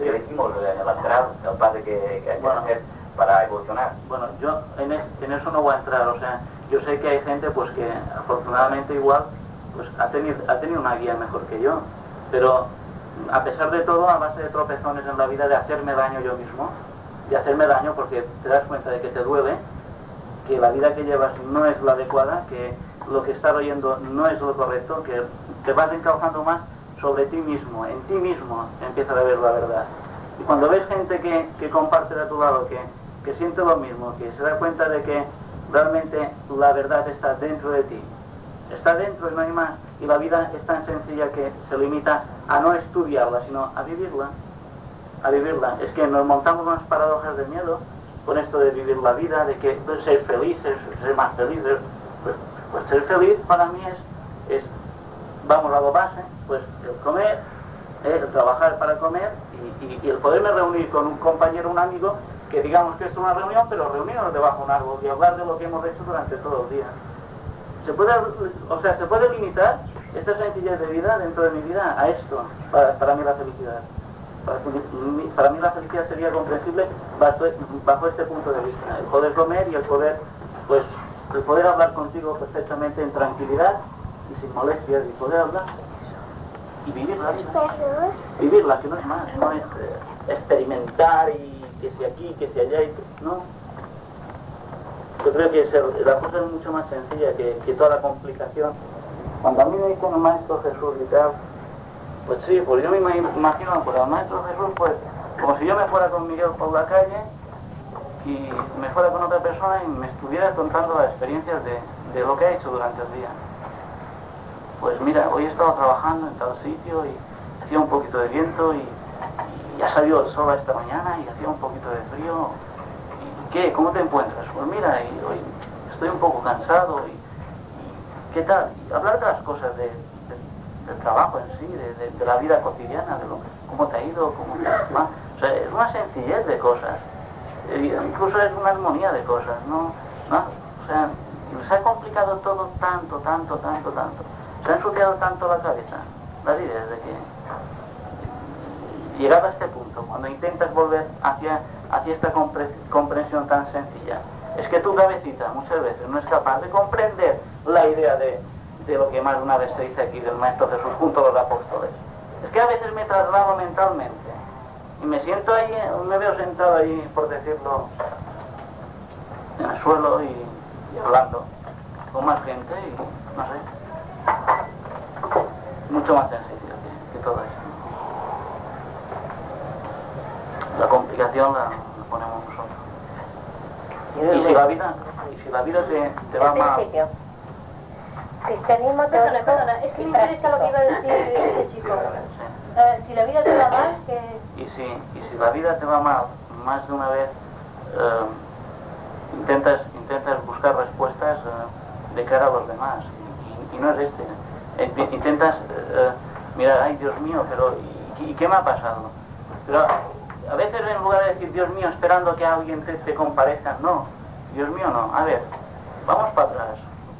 sí. que decimos en el astral, el padre que, que hay que Bueno. hacer para evolucionar. Bueno, yo en, es- en eso no voy a entrar, o sea, yo sé que hay gente pues que afortunadamente igual pues ha tenido, ha tenido una guía mejor que yo, pero a pesar de todo, a base de tropezones en la vida, de hacerme daño yo mismo, de hacerme daño porque te das cuenta de que te duele, que la vida que llevas no es la adecuada, que lo que estás oyendo no es lo correcto, que te vas encauzando más sobre ti mismo, en ti mismo empiezas a ver la verdad. Y cuando ves gente que, que comparte de tu lado, que, que siente lo mismo, que se da cuenta de que realmente la verdad está dentro de ti, está dentro y no hay más, y la vida es tan sencilla que se limita a no estudiarla, sino a vivirla, a vivirla. Es que nos montamos unas paradojas de miedo con esto de vivir la vida, de que ser felices, ser más felices. Pues, pues ser feliz para mí es, vamos a lo base, pues el comer, el trabajar para comer y, el poderme reunir con un compañero, un amigo, que digamos que es una reunión, pero reunirnos debajo de un árbol y hablar de lo que hemos hecho durante todo el día. Se puede, o sea, se puede limitar esta sencillez de vida dentro de mi vida a esto, para, mí la felicidad. Para, mí- para mí la felicidad sería comprensible bajo, bajo este punto de vista, el poder comer y el poder, pues, el poder hablar contigo perfectamente en tranquilidad y sin molestias y poder hablar y vivir la vida. Vivirla, que no es más, no es eh, experimentar y que si aquí, que si allá, y que- no. Yo creo que se- la cosa es mucho más sencilla que, que toda la complicación. Cuando a mí me dicen el maestro Jesús y tal, pues sí, pues yo me ima- imagino, pues al maestro Jesús, pues como si yo me fuera con Miguel por la calle y me fuera con otra persona y me estuviera contando las experiencias de, de lo que ha hecho durante el día. Pues mira, hoy he estado trabajando en tal sitio y hacía un poquito de viento y, y ha salido el sol esta mañana y hacía un poquito de frío. ¿Y qué? ¿Cómo te encuentras? Pues mira, y hoy estoy un poco cansado y, ¿qué tal? Y hablar de las cosas de- de- del trabajo en sí, de, la vida cotidiana, de lo, cómo te ha ido, cómo te. O sea, es una sencillez de cosas. Eh, incluso es una armonía de cosas, ¿no? ¿no? O sea, se ha complicado todo tanto, tanto, tanto, tanto. Se ha ensuciado tanto la cabeza, la vida, desde que llegado a este punto, cuando intentas volver hacia, hacia esta compre- comprensión tan sencilla, es que tu cabecita muchas veces no es capaz de comprender la idea de, de lo que más de una vez se dice aquí del Maestro Jesús junto a los apóstoles. Es que a veces me traslado mentalmente y me siento ahí, me veo sentado ahí, por decirlo, en el suelo y hablando con más gente y no sé. Mucho más sencillo que, que todo esto. La complicación la, la ponemos nosotros. Y si la vida, y si la vida te, te va En mal, cristianismo Perdona, teórico perdona, es que y me interesa lo que iba a decir este chico. Eh, si la vida te va mal, que y si, y si la vida te va mal, más de una vez eh, intentas, intentas buscar respuestas eh, de cara a los demás. Y, y no es este. Eh, Intentas eh, mirar, ay Dios mío, pero ¿y, y qué me ha pasado? Pero a veces en lugar de decir Dios mío, esperando que alguien te, comparezca, no, Dios mío no, a ver, vamos para atrás.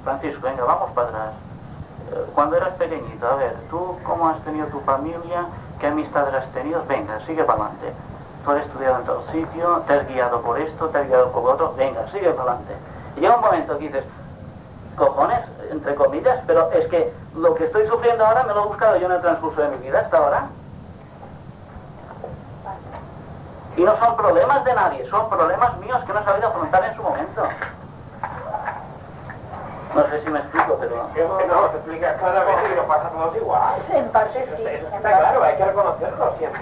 Francisco, venga, vamos para atrás. Eh, Cuando eras pequeñito, a ver, ¿tú cómo has tenido tu familia? ¿Qué amistades has tenido? Venga, sigue para adelante. Tú has estudiado en tal sitio, te has guiado por esto, te has guiado por otro, venga, sigue para adelante. Y llega un momento que dices, cojones, entre comillas, pero es que lo que estoy sufriendo ahora me lo he buscado yo en el transcurso de mi vida hasta ahora. Y no son problemas de nadie, son problemas míos que no he sabido afrontar en su momento. No sé si me explico, pero... Que no, se explica claramente y nos pasa a todos igual. en parte sí. Está claro, hay que reconocerlo siempre,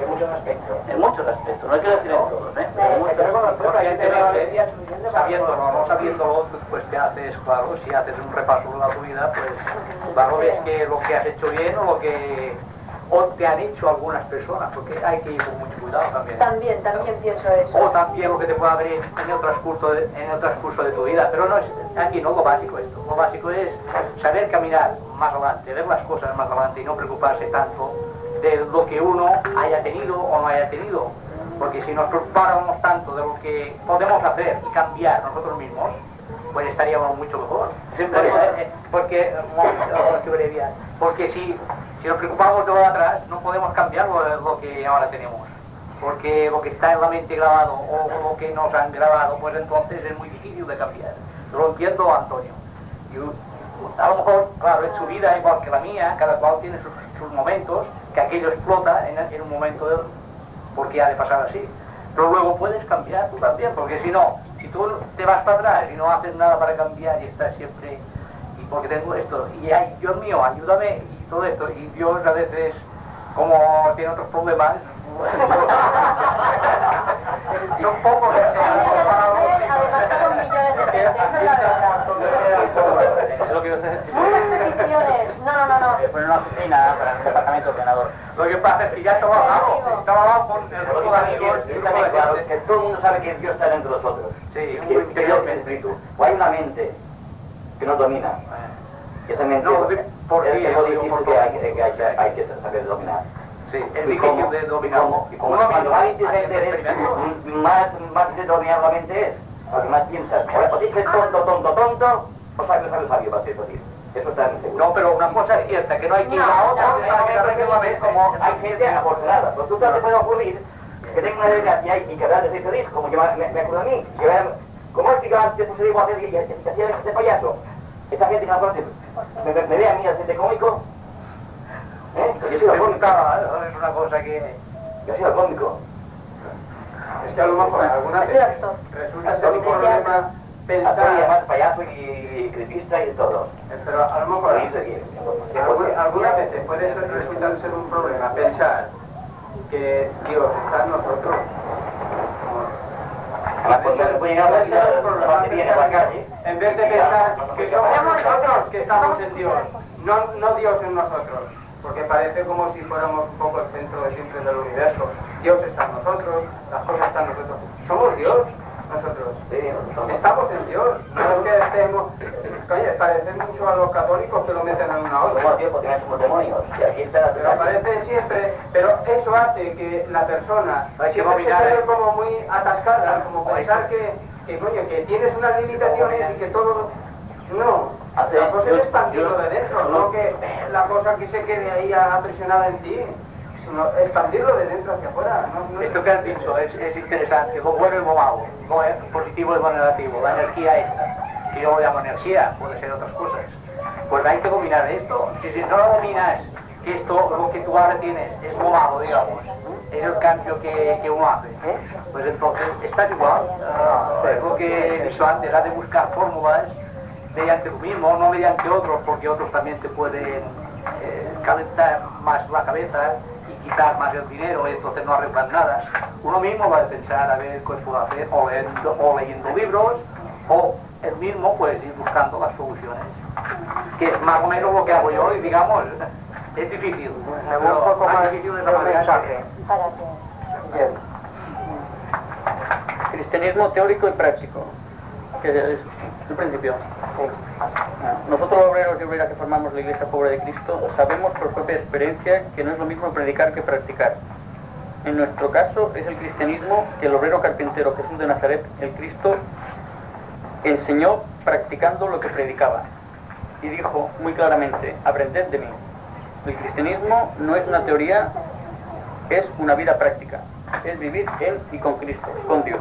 en muchos aspectos. En muchos aspectos, no hay que decir en todos, ¿eh? Hay que reconocerlo, hay que tener sabiéndolo, no sabiéndolo, pues te haces, claro, si haces un repaso de la tu vida, pues claro ves que lo que has hecho bien o lo que o te han hecho algunas personas, porque hay que ir con mucho cuidado también. También, también pienso eso. O también lo que te pueda haber en el transcurso de, en el transcurso de tu vida, pero no es aquí no lo básico esto. Lo básico es saber caminar más adelante, ver las cosas más adelante y no preocuparse tanto de lo que uno haya tenido o no haya tenido. Porque si nos preocupáramos tanto de lo que podemos hacer y cambiar nosotros mismos, pues estaríamos mucho mejor. Siempre Porque, es. eh, porque, porque si, si nos preocupamos de lo de atrás, no podemos cambiar lo, lo que ahora tenemos. Porque lo que está en la mente grabado o lo que nos han grabado, pues entonces es muy difícil de cambiar. Lo entiendo, Antonio. A lo mejor, claro, en su vida, igual que la mía, cada cual tiene sus, sus momentos, que aquello explota en, en un momento de, porque ha de pasar así. Pero luego puedes cambiar tú también, porque si no, si tú te vas para atrás y no haces nada para cambiar y estás siempre, y porque tengo esto, y ay, Dios mío, ayúdame, y todo esto, y Dios a veces, como tiene otros problemas, son pocos que se han Además con millones de gente, esa es la verdad. Es lo que yo sé. Muchas peticiones. No, no, no, no. Eh, Poner una oficina para un departamento ordenador. Lo que pasa es que ya estaba con el que todo el mundo sabe que Dios está dentro de nosotros. Sí, que, Dios es el espíritu. O hay una mente que nos domina. Esa mente No, de- ¿por es es difícil hay, que- hay, que- saber dominar. Cómo- de dominar. cuando más más, de dominar la mente es. Porque más piensas. O dices tonto, tonto, tonto, o sabio, sabio, sabio, va. Eso está en seguro. No, pero una cosa es cierta, que no hay que ir a la otra para que la regla la vez como hay gente afortunada. Pues tú te puede ocurrir que tenga una desgracia y que de ser feliz, como yo me, me acuerdo a mí, que vean, como es que antes se digo hacer y que hacía este payaso. Esta gente que me conoce, me, me, me ve a mí al gente cómico, ¿eh? Yo soy el cómico, es una cosa que... yo soy el cómico. Es que a lo mejor veces cierto. resulta ser un problema pensar, además payaso y, critista y todo. eh, pero a lo mejor algunas veces puede resultar ser un problema pensar que Dios está en nosotros. En vez de pensar que somos nosotros que estamos en Dios, no, no Dios en nosotros, porque parece como si fuéramos un poco el centro de siempre del universo. Dios está en nosotros, las cosas están en nosotros. Somos Dios, nosotros. Estamos en Dios, no es que estemos... Oye, parece mucho a los católicos que lo meten en una Somos otra. Dios porque no somos demonios. Y aquí está la Pero aparece siempre, pero eso hace que la persona que siempre se ¿eh? como muy atascada, como pensar que, que, coño, que tienes unas limitaciones y que todo... No, la cosa es expandirlo de dentro, no que la cosa que se quede ahí aprisionada en ti, sino expandirlo de dentro hacia afuera. No, no Esto que has dicho es, es interesante, lo bueno y lo malo, lo es positivo y lo negativo, la energía esta, que yo lo llamo energía, puede ser otras cosas. Pues hay que dominar esto, si, si no lo dominas, que esto, lo que tú ahora tienes, es lo malo, digamos, es el cambio que, que uno hace, pues entonces estás igual, Ah, es lo que he dicho antes, has de buscar fórmulas mediante tú mismo, no mediante otros, porque otros también te pueden eh, calentar más la cabeza quitar más el dinero, y entonces no arreglan nada. Uno mismo va a pensar a ver qué puedo hacer, o leyendo, o leyendo libros, o él mismo pues ir buscando las soluciones. Que es más o menos lo que hago yo, y digamos, es difícil. Me voy un poco más difícil de el la mensaje. Bien. Cristianismo teórico y práctico, que es el principio. Nosotros obreros y obreras que formamos la Iglesia Pobre de Cristo sabemos por propia experiencia que no es lo mismo predicar que practicar. En nuestro caso es el cristianismo que el obrero carpintero Jesús de Nazaret, el Cristo, enseñó practicando lo que predicaba. Y dijo muy claramente, aprended de mí. El cristianismo no es una teoría, es una vida práctica. Es vivir en y con Cristo, con Dios.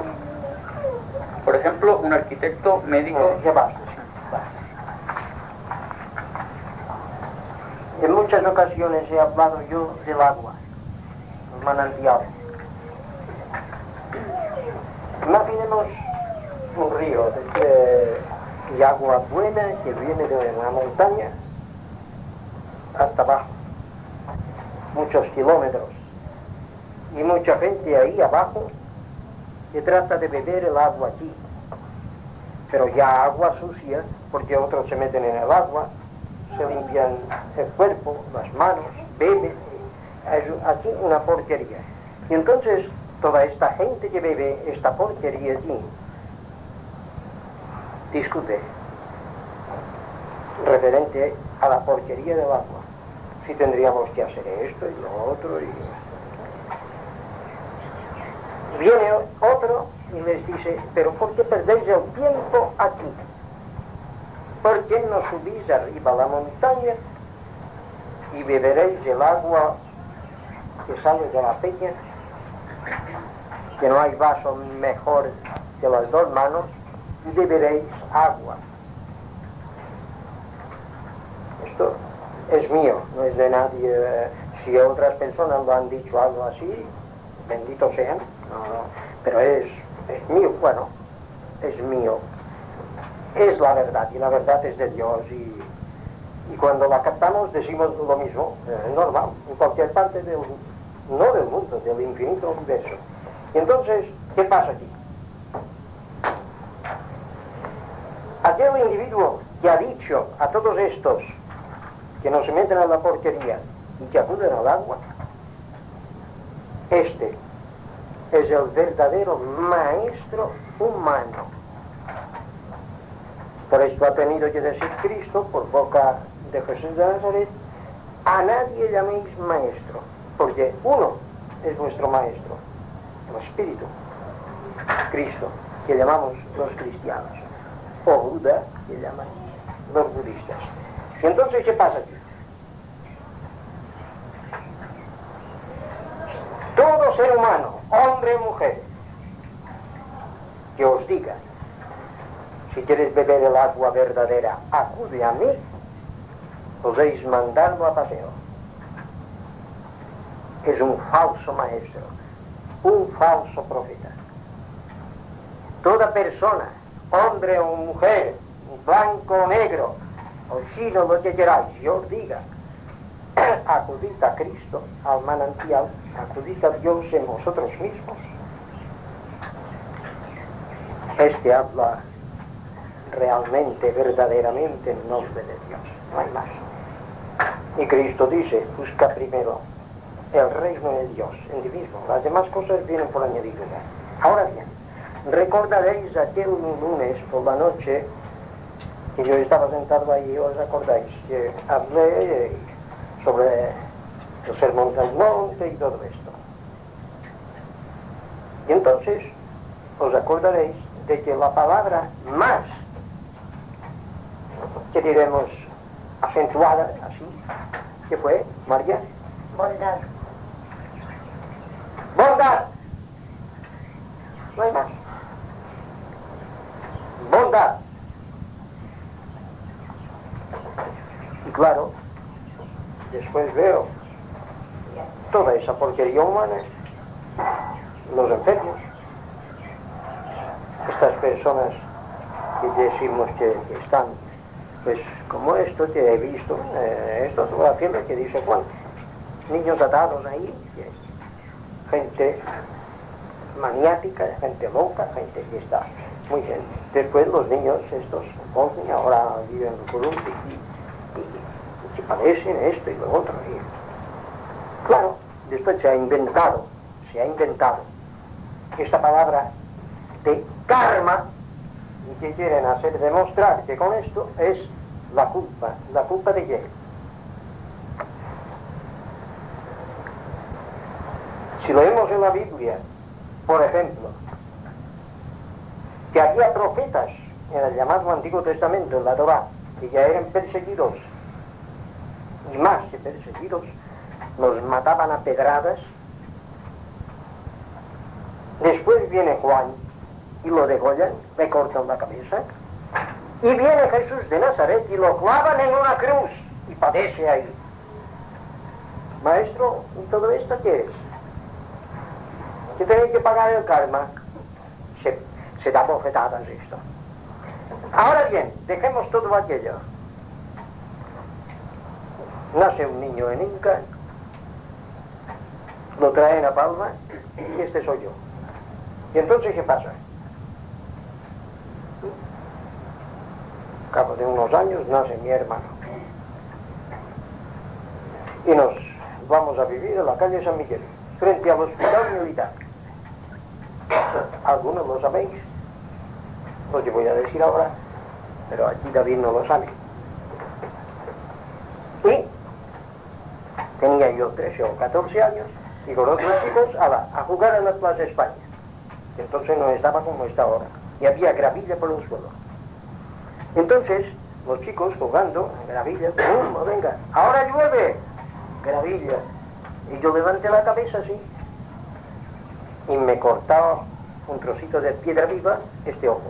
Por ejemplo, un arquitecto, médico, Eh. En muchas ocasiones he hablado yo del agua, el manantial. Imaginemos un río de, agua buena que viene de una montaña hasta abajo, muchos kilómetros, y mucha gente ahí abajo que trata de beber el agua aquí, pero ya agua sucia, porque otros se meten en el agua, se limpian el cuerpo, las manos, beben, aquí una porquería. Y entonces toda esta gente que bebe esta porquería allí discute referente a la porquería del agua. Si tendríamos que hacer esto y lo otro y... Viene otro y les dice, pero ¿por qué perdéis el tiempo aquí? ¿por qué no subís arriba a la montaña y beberéis el agua que sale de la peña? Que no hay vaso mejor que las dos manos y beberéis agua. Esto es mío, no es de nadie. Si otras personas lo han dicho algo así, bendito sean, no, no. pero es, es mío, bueno, es mío. Es la verdad y la verdad es de Dios y, y cuando la captamos decimos lo mismo, es normal, en cualquier parte del, no del mundo, del infinito universo. Entonces, ¿qué pasa aquí? Aquel individuo que ha dicho a todos estos que no se meten a la porquería y que acuden al agua, este es el verdadero maestro humano. Por esto ha tenido que decir Cristo, por boca de Jesús de Nazaret, a nadie llaméis maestro, porque uno es vuestro maestro, el Espíritu, Cristo, que llamamos los cristianos, o Buda, que llaman los budistas. Entonces, ¿qué pasa aquí? Todo ser humano, hombre o mujer, que os diga, si quieres beber el agua verdadera, acude a mí, podéis mandarlo a paseo. Es un falso maestro, un falso profeta. Toda persona, hombre o mujer, blanco o negro, o chino, lo que queráis, yo os diga, acudid a Cristo, al manantial, acudid a Dios en vosotros mismos. Este habla realmente, verdaderamente en nombre de Dios, no hay más. Y Cristo dice, busca primero el reino de Dios en ti mismo, las demás cosas vienen por añadidura. Ahora bien, recordaréis aquel lunes por la noche que yo estaba sentado ahí, os acordáis, que hablé sobre el sermón del monte y todo esto. Y entonces os acordaréis de que la palabra más, que diremos acentuada así, que fue María. Bondad. Bondad. No hay más. Bondad. Y claro, después veo toda esa porquería humana, los enfermos, estas personas que decimos que, están, pues como esto que he visto, eh, esto es la fiebre que dice Juan, niños atados ahí, gente maniática, gente loca, gente que está muy bien. Después los niños estos ahora viven en se padecen esto y lo otro. y- claro, después se ha inventado, se ha inventado esta palabra de karma y que quieren hacer demostrar que con esto es la culpa. ¿La culpa de quién? Si leemos en la Biblia, por ejemplo, que había profetas en el llamado Antiguo Testamento, en la Torah, que ya eran perseguidos, y más que perseguidos, los mataban a pedradas. Después viene Juan y lo degollan, le cortan la cabeza. Y viene Jesús de Nazaret y lo clavan en una cruz y padece ahí. Maestro, ¿y todo esto qué es? Que tenéis que pagar el karma. Se, se da bofetadas esto. Ahora bien, dejemos todo aquello. Nace un niño en Inca, lo traen a Palma y este soy yo. ¿Y entonces qué pasa? A cabo de unos años nace mi hermano. Y nos vamos a vivir en la calle San Miguel, frente al hospital militar. Algunos lo sabéis, lo que voy a decir ahora, pero aquí David no lo sabe. Y tenía yo 13 o 14 años y con otros chicos a, la- a jugar en la Plaza España. Entonces no estaba como está ahora. Y había gravilla por el suelo. Entonces los chicos jugando, gravilla, ¡pum! venga, ahora llueve, gravilla. Y yo levanté la cabeza así y me cortaba un trocito de piedra viva este ojo.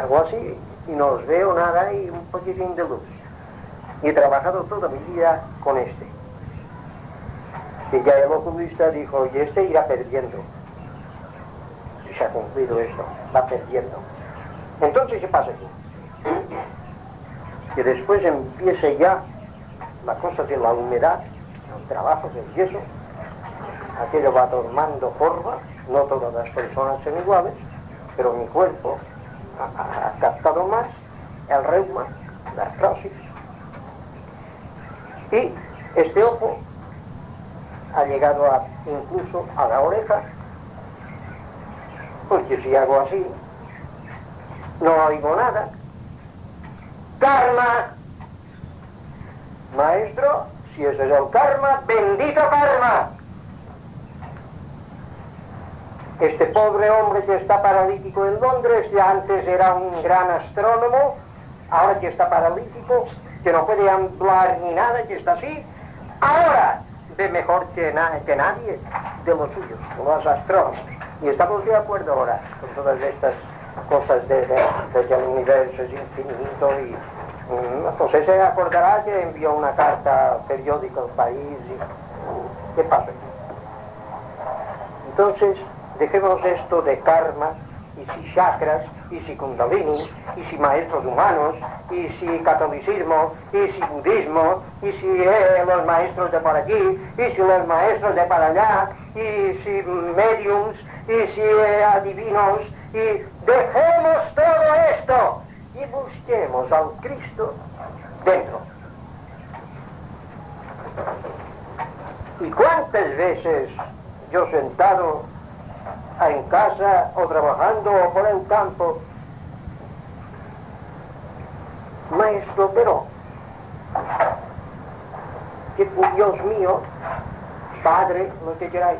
Algo así y no os veo nada y un poquitín de luz. Y he trabajado toda mi vida con este. Y ya el oculista dijo, y este irá perdiendo. Y se ha cumplido esto, va perdiendo. Entonces, ¿qué pasa aquí? Que después empiece ya la cosa de la humedad, el trabajo del yeso, aquello va tomando forma, no todas las personas son iguales, pero mi cuerpo ha, ha captado más el reuma, la artrosis, y este ojo ha llegado a, incluso a la oreja, porque si hago así, no oigo nada. Karma. Maestro, si ese es el karma, bendito karma. Este pobre hombre que está paralítico en Londres, ya antes era un gran astrónomo, ahora que está paralítico, que no puede hablar ni nada, que está así, ahora ve mejor que, na- que nadie de los suyos, los astrónomos. Y estamos de acuerdo ahora con todas estas cosas de, de- que el universo es infinito y mm, pues se acordará que envió una carta al periódico El País y ¿qué pasa? Entonces, dejemos esto de karma y si chakras y si kundalini y si maestros humanos y si catolicismo y si budismo y si eh, los maestros de por aquí y si los maestros de para allá y si mediums y si eh, adivinos y dejemos todo esto y busquemos al Cristo dentro. ¿Y cuántas veces yo sentado en casa o trabajando o por el campo, maestro, pero que Dios mío, Padre, lo que queráis,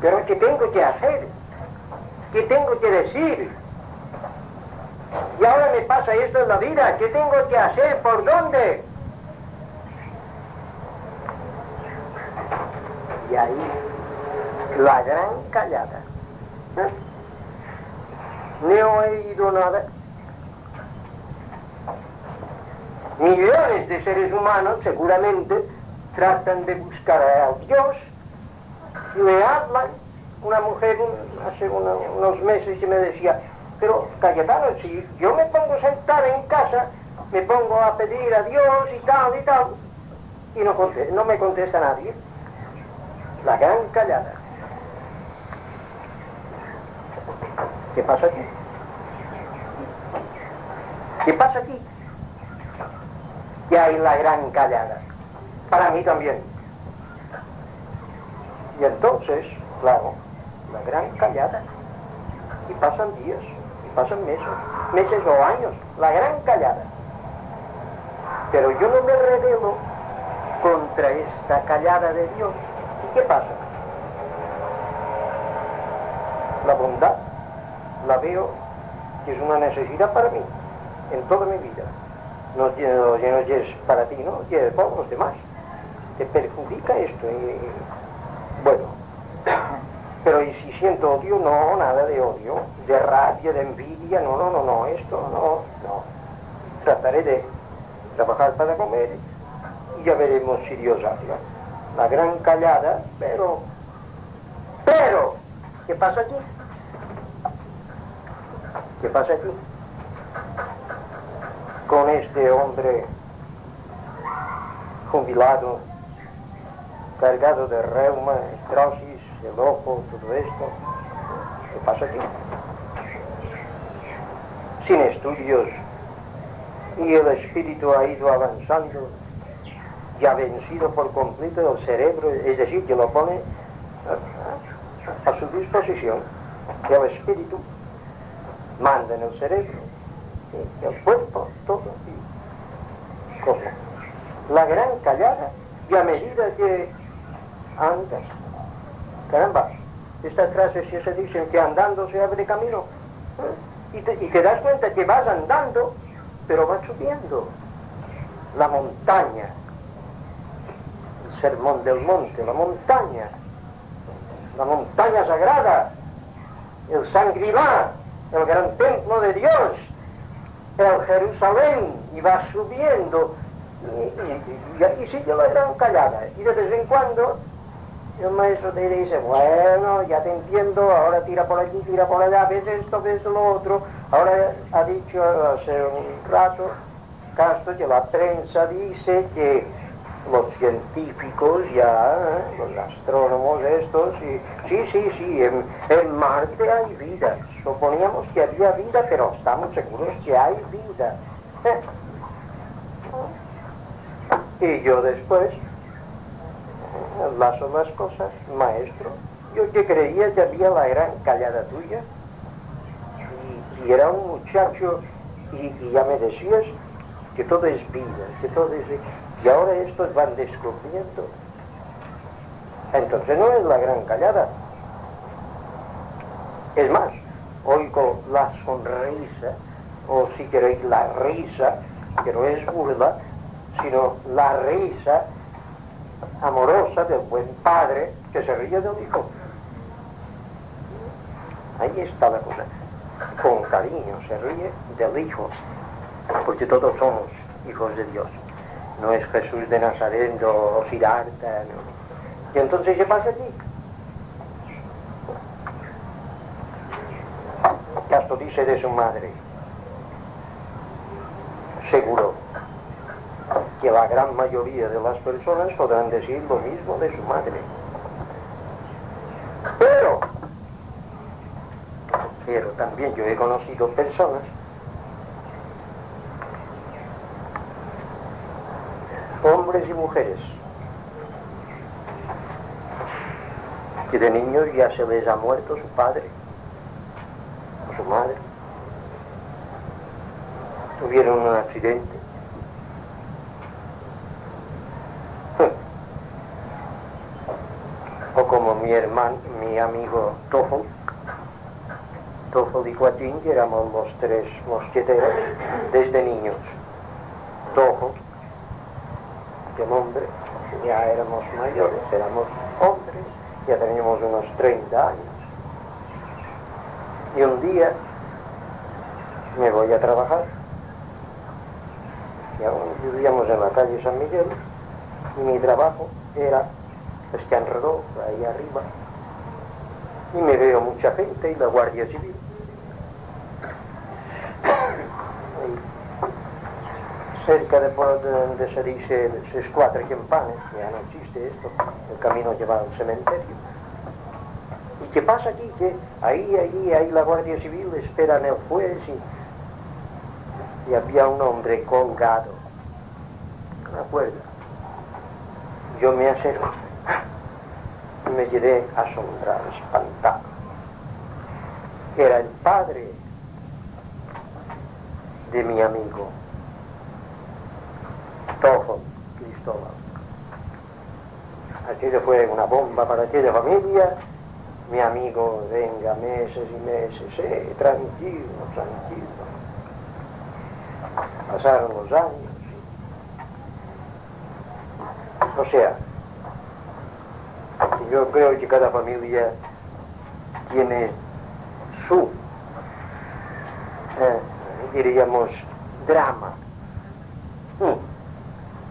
pero ¿qué tengo que hacer? ¿Qué tengo que decir? Y ahora me pasa esto en la vida, ¿qué tengo que hacer? ¿Por dónde? Y ahí la gran callada. ¿eh? No he oído nada. Millones de seres humanos seguramente tratan de buscar a Dios y le hablan. Una mujer hace unos meses que me decía, pero Cayetano, si yo me pongo sentada en casa, me pongo a pedir a Dios y tal y tal, y no, no me contesta nadie. La gran callada. ¿Qué pasa aquí? ¿Qué pasa aquí? Que hay la gran callada. Para mí también. Y entonces, claro, la gran callada. Y pasan días, y pasan meses, meses o años, la gran callada. Pero yo no me revelo contra esta callada de Dios. ¿Y qué pasa? La bondad la veo que es una necesidad para mí, en toda mi vida. No tiene no es para ti, no, tiene para los demás. Te perjudica esto. y- bueno, pero y si siento odio, no, nada de odio, de rabia, de envidia, no, no, no, no, esto no, no. Trataré de trabajar para comer y ya veremos si Dios habla. La gran callada, pero, pero, ¿qué pasa aquí? ¿Qué pasa aquí? Con este hombre jubilado, cargado de reuma, estrosis, el ojo, todo esto. ¿Qué pasa aquí? Sin estudios. Y el espíritu ha ido avanzando y ha vencido por completo el cerebro, es decir, que lo pone a, su disposición. El espíritu manda en el cerebro, y el cuerpo, todo. y ¿Cómo? La gran callada, y a medida que andas, caramba, estas frases que se dicen que andando se abre camino. Y te, y te das cuenta que vas andando, pero vas subiendo. La montaña, el sermón del monte, la montaña, la montaña sagrada, el Sangrilá, el gran templo de Dios, el Jerusalén, y vas subiendo, y, y, y, y sigue la callada. Y de vez en cuando el maestro te dice, bueno, ya te entiendo, ahora tira por aquí, tira por allá, ves esto, ves lo otro. Ahora ha dicho hace un rato Castro que la prensa dice que los científicos ya, los astrónomos estos, y, sí, sí, sí, en, Marte hay vida. Suponíamos que había vida, pero estamos seguros que hay vida. Y yo después las las cosas, maestro. Yo que creía que había la gran callada tuya. Y, y era un muchacho y, y, ya me decías que todo es vida, que todo es... Y ahora estos van descubriendo. Entonces no es la gran callada. Es más, oigo la sonrisa, o si queréis la risa, que no es burla, sino la risa amorosa del buen padre que se ríe del hijo. Ahí está la cosa. Con cariño se ríe del hijo, porque todos somos hijos de Dios. No es Jesús de Nazaret o Siddhartha. No. Y entonces, ¿qué pasa aquí? Castro dice de su madre, seguro que la gran mayoría de las personas podrán decir lo mismo de su madre. Pero, pero también yo he conocido personas hombres y mujeres. Que de niños ya se les ha muerto su padre o su madre. Tuvieron un accidente. O como mi hermano, mi amigo Toffel, Toffel y Joaquín, que éramos los tres mosqueteros desde niños. Toffel, que hombre, ya éramos mayores, éramos hombres, ya teníamos unos 30 años. Y un día me voy a trabajar, y vivíamos en la calle San Miguel, y mi trabajo era enredó ahí arriba y me veo mucha gente y la Guardia Civil. Y cerca de donde se dice se escuadra Quempanes, ya no existe esto, el camino lleva al cementerio. ¿Y qué pasa aquí? Que ahí, allí, ahí la Guardia Civil espera en el juez y, y había un hombre colgado, una cuerda. Yo me acerco me quedé asombrado, espantado. Era el padre de mi amigo, Tojo Cristóbal. Aquello fue una bomba para aquella familia. Mi amigo venga meses y meses, tranquilo, tranquilo. Pasaron los años. O sea, yo creo que cada familia tiene su, eh, diríamos, drama.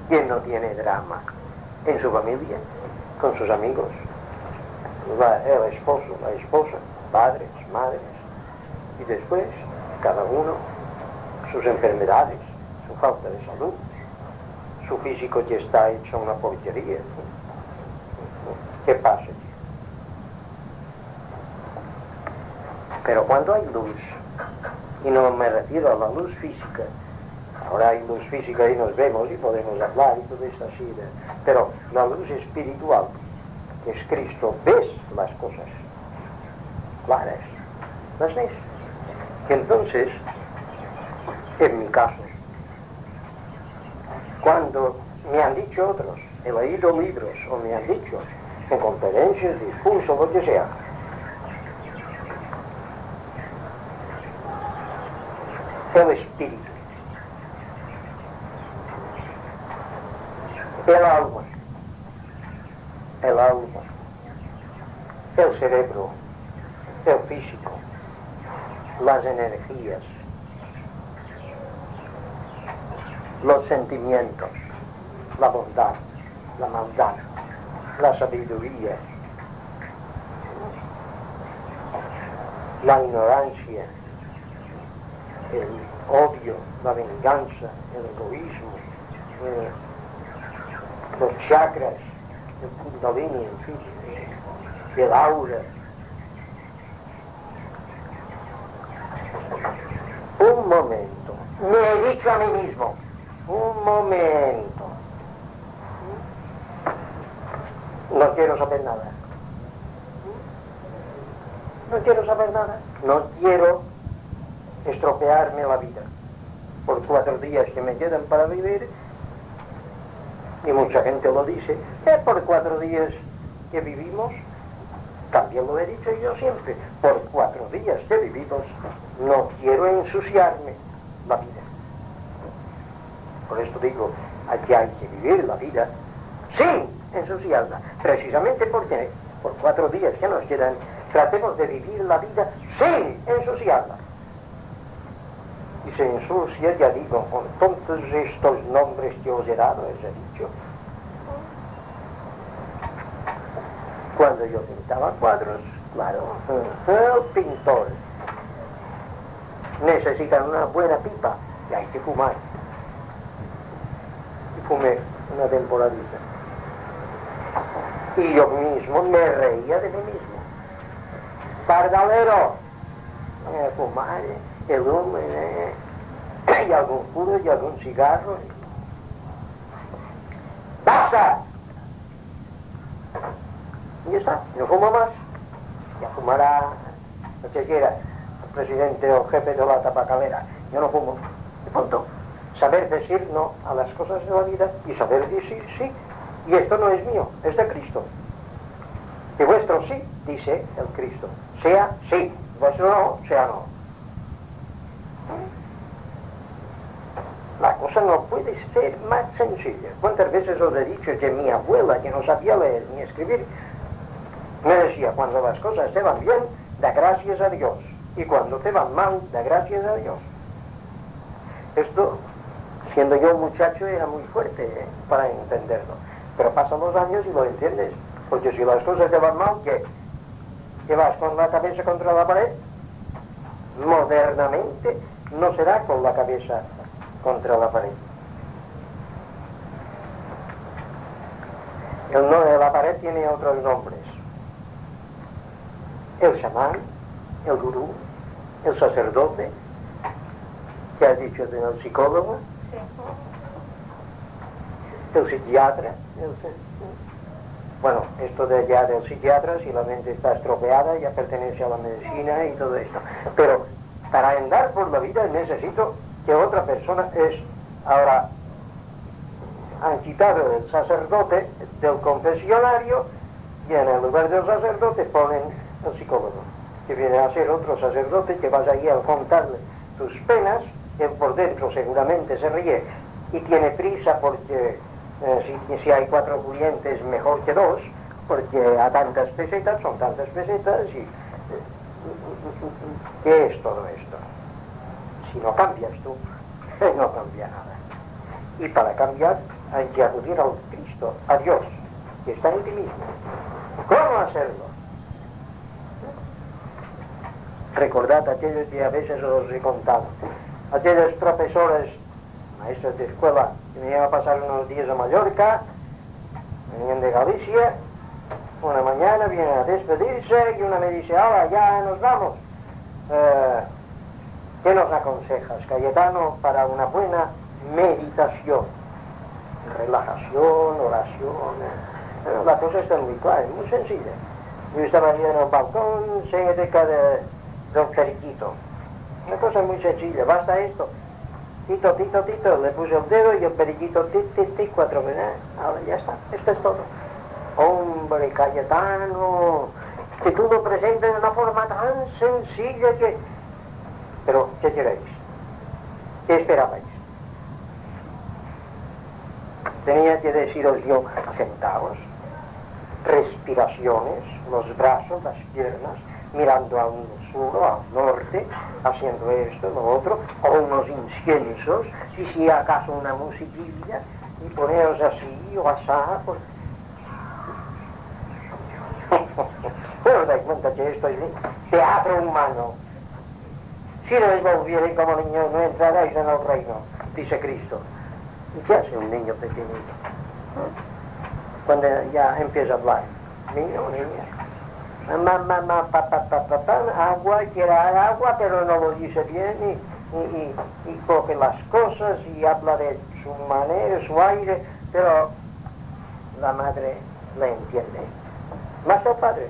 ¿Quién no tiene drama? En su familia, con sus amigos, el esposo, la esposa, padres, madres, y después cada uno sus enfermedades, su falta de salud, su físico que está hecho una porquería. ¿Qué pasa? Pero cuando hay luz, y no me refiero a la luz física, ahora hay luz física y nos vemos y podemos hablar y todo esto así, pero la luz espiritual, es Cristo, ves las cosas claras, las ves. Entonces, en mi caso, cuando me han dicho otros, he leído libros o me han dicho en conferencias, discursos, lo que sea. el espíritu, el alma, el alma, el cerebro, el físico, las energías, los sentimientos, la bondad, la maldad, la sabiduría, la ignorancia, el odio, la venganza, el egoísmo, eh, los chakras, el kundalini, en fin, el aura. Un momento, me he dicho a mí mismo, un momento. No quiero saber nada. No quiero saber nada. No quiero estropearme la vida por cuatro días que me quedan para vivir. Y mucha gente lo dice, es por cuatro días que vivimos. También lo he dicho yo siempre, por cuatro días que vivimos no quiero ensuciarme la vida. Por esto digo, aquí hay que vivir la vida sin ensuciarla, precisamente porque por cuatro días que nos quedan, tratemos de vivir la vida sin ensuciarla. Y se ensucia, ya digo, todos estos nombres que os he dado, os he dicho. Cuando yo pintaba cuadros, claro, el pintor necesita una buena pipa y hay que fumar fumé una temporadita. Y yo mismo me reía de mí mismo. Pardalero, eh, fumar, el humo, eh, y algún puro y algún cigarro. ¡Basta! Y ya está, no fumo más. Ya fumará, no sé quiera, el presidente o jefe de la tabacalera. Yo no fumo. Y punto saber decir no a las cosas de la vida y saber decir sí. Y esto no es mío, es de Cristo. Y vuestro sí, dice el Cristo, sea sí, vuestro no, sea no. La cosa no puede ser más sencilla. ¿Cuántas veces os he dicho que mi abuela, que no sabía leer ni escribir, me decía, cuando las cosas te van bien, da gracias a Dios. Y cuando te van mal, da gracias a Dios. Esto siendo yo muchacho era muy fuerte ¿eh? para entenderlo. Pero pasan los años y lo entiendes. Porque si las cosas te van mal, ¿qué? ¿Que vas con la cabeza contra la pared? Modernamente no será con la cabeza contra la pared. El no de la pared tiene otros nombres. El chamán, el gurú, el sacerdote, que has dicho del psicólogo, el psiquiatra. bueno, esto de ya del psiquiatra, si la mente está estropeada, ya pertenece a la medicina y todo esto. Pero para andar por la vida necesito que otra persona es. Ahora, han quitado el sacerdote del confesionario y en el lugar del sacerdote ponen el psicólogo, que viene a ser otro sacerdote que vas allí a contarle tus penas, él por dentro seguramente se ríe y tiene prisa porque eh, si, hay cuatro clientes mejor que dos, porque a tantas pesetas son tantas pesetas y... ¿Qué es todo esto? Si no cambias tú, no cambia nada. Y para cambiar hay que acudir al Cristo, a Dios, que está en ti mismo. ¿Cómo hacerlo? Recordad aquellos que a veces os he contado, aquellos profesores maestros de escuela que me iban a pasar unos días a Mallorca, venían de Galicia, una mañana vienen a despedirse y una me dice, ahora ya nos vamos. Eh, ¿Qué nos aconsejas, Cayetano, para una buena meditación? Relajación, oración. Eh, la cosa está muy clara, muy sencilla. Yo estaba ahí en el balcón, cerca de, un periquito. Una cosa muy sencilla, basta esto. Tito, tito, tito, le puse el dedo y el periquito, tit, tit, tit, cuatro veces. Ahora ya está, esto es todo. Hombre, Cayetano, que tú lo de una forma tan sencilla que... Pero, ¿qué queréis? ¿Qué esperabais? Tenía que deciros yo, sentados, respiraciones, los brazos, las piernas, mirando a un sur, al norte, haciendo esto, lo otro, o unos inciensos, y si acaso una musiquilla, y poneros así o asá, pues... Pero dais cuenta que esto es teatro humano. Si no os volvierais como niños, no entraréis en el reino, dice Cristo. ¿Y qué hace un niño pequeñito? Cuando ya empieza a hablar. Niño, niña. Mamá, mamá, papá, papá, papá, agua, quiere agua, pero no lo dice bien y, y, y, y coge las cosas y habla de su manera, su aire, pero la madre le entiende. Más el padre.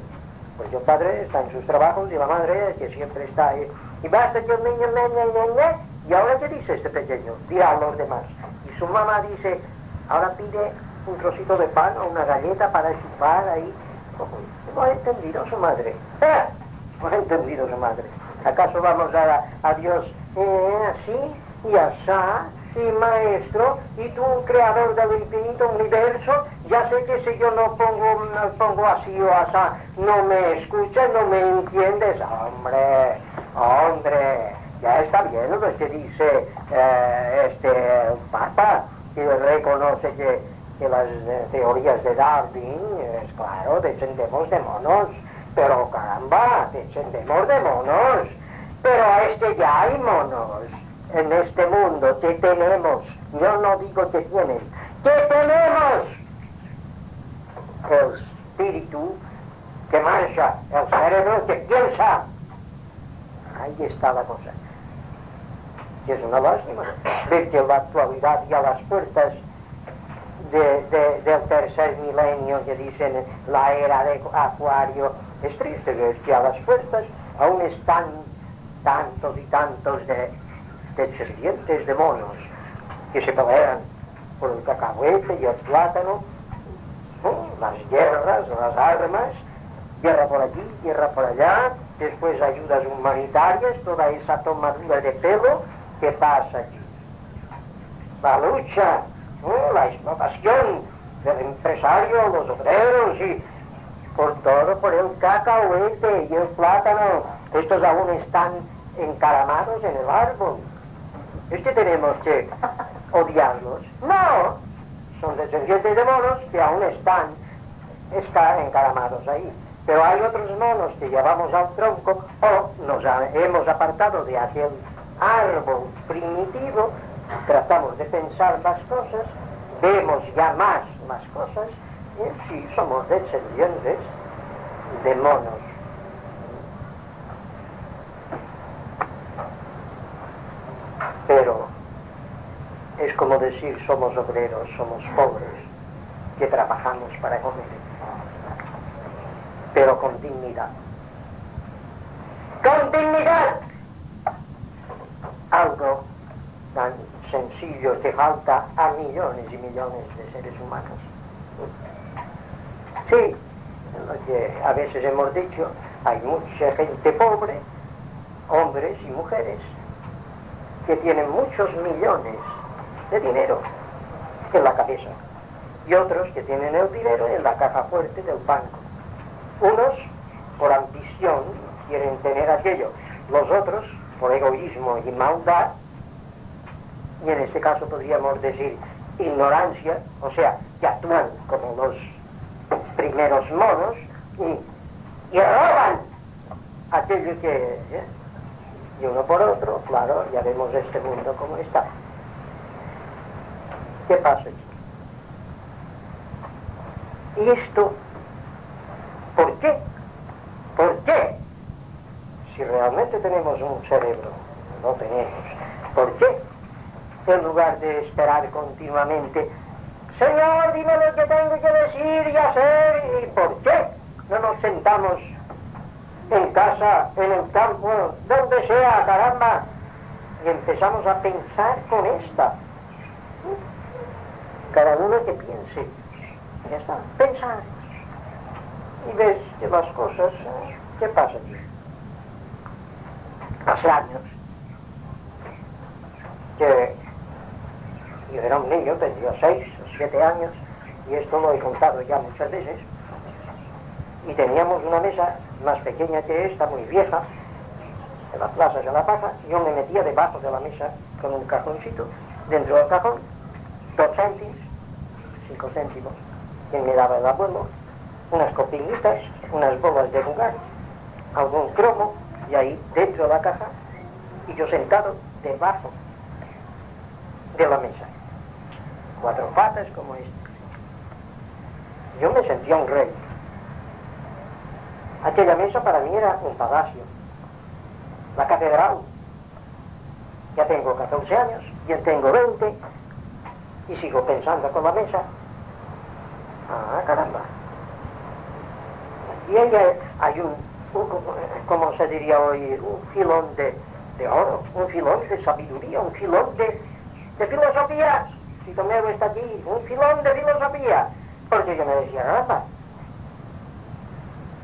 Pues el padre está en sus trabajos y la madre que siempre está ahí. Y basta el niño, y ahora qué dice este pequeño, dirá a los demás. Y su mamá dice, ahora pide un trocito de pan o una galleta para chupar ahí. No ha entendido su madre. ¡Ah! No ha entendido su madre. ¿Acaso vamos a, a Dios eh, así y asá? Sí, maestro, y tú, creador del infinito universo, ya sé que si yo no pongo, no pongo así o asá, no me escuchas, no me entiendes. Hombre, hombre, ya está bien lo que dice eh, este Papa, que reconoce que, las eh, teorías de Darwin, es claro, descendemos de monos, pero caramba, descendemos de monos, pero este ya hay monos. En este mundo, que tenemos, yo no digo que tienen, que tenemos el espíritu que marcha, el cerebro que piensa. Ahí está la cosa. Y es una lástima ver que la actualidad y a las puertas de, de, del tercer milenio que dicen la era de Acuario, es triste ver que a las puertas aún están tantos y tantos de, de serpientes de monos que se pelean por el cacahuete y el plátano, ¿no? las guerras, las armas, guerra por aquí, guerra por allá, después ayudas humanitarias, toda esa tomadura de pelo, ¿qué pasa aquí? La lucha, ¿no? la explotación del empresario, los obreros y por todo, por el cacahuete y el plátano, estos aún están encaramados en el árbol. Es que tenemos que odiarlos. No, son descendientes de monos que aún están encaramados ahí. Pero hay otros monos que llevamos al tronco o nos hemos apartado de aquel árbol primitivo, tratamos de pensar las cosas, vemos ya más las cosas, y sí, somos descendientes de monos. Pero es como decir somos obreros, somos pobres, que trabajamos para comer, pero con dignidad. ¡Con dignidad! Algo tan sencillo que falta a millones y millones de seres humanos. Sí, lo que a veces hemos dicho, hay mucha gente pobre, hombres y mujeres, que tienen muchos millones de dinero en la cabeza y otros que tienen el dinero en la caja fuerte del banco. Unos por ambición quieren tener aquello, los otros por egoísmo y maldad, y en este caso podríamos decir ignorancia, o sea, que actúan como los primeros monos y, y roban aquello que... ¿eh? Y uno por otro, claro, ya vemos este mundo como está. ¿Qué pasa aquí? ¿Y esto? ¿Por qué? ¿Por qué? Si realmente tenemos un cerebro, no tenemos, ¿por qué? En lugar de esperar continuamente, Señor, dime lo que tengo que decir y hacer, ¿y por qué? No nos sentamos en casa, en el campo, donde sea, caramba, y empezamos a pensar con esta. Cada uno que piense, ya está, pensar. Y ves que las cosas, ¿qué pasa aquí? Hace años, que yo era un niño, tendría seis o siete años, y esto lo he contado ya muchas veces, y teníamos una mesa más pequeña que esta, muy vieja, en las plazas de la paja, yo me metía debajo de la mesa con un cajoncito, dentro del cajón, dos céntimos, cinco céntimos, que me daba el abuelo, unas copinitas, unas bolas de jugar, algún cromo, y ahí dentro de la caja, y yo sentado debajo de la mesa. Cuatro patas como esta. Yo me sentía un rey. Aquella mesa para mí era un palacio. La catedral. Ya tengo 14 años, ya tengo 20 y sigo pensando con la mesa. Ah, caramba. Y ahí hay un, como se diría hoy, un filón de, de oro, un filón de sabiduría, un filón de, de filosofía. Si Tomero está aquí, un filón de filosofía. Porque yo me decía, caramba,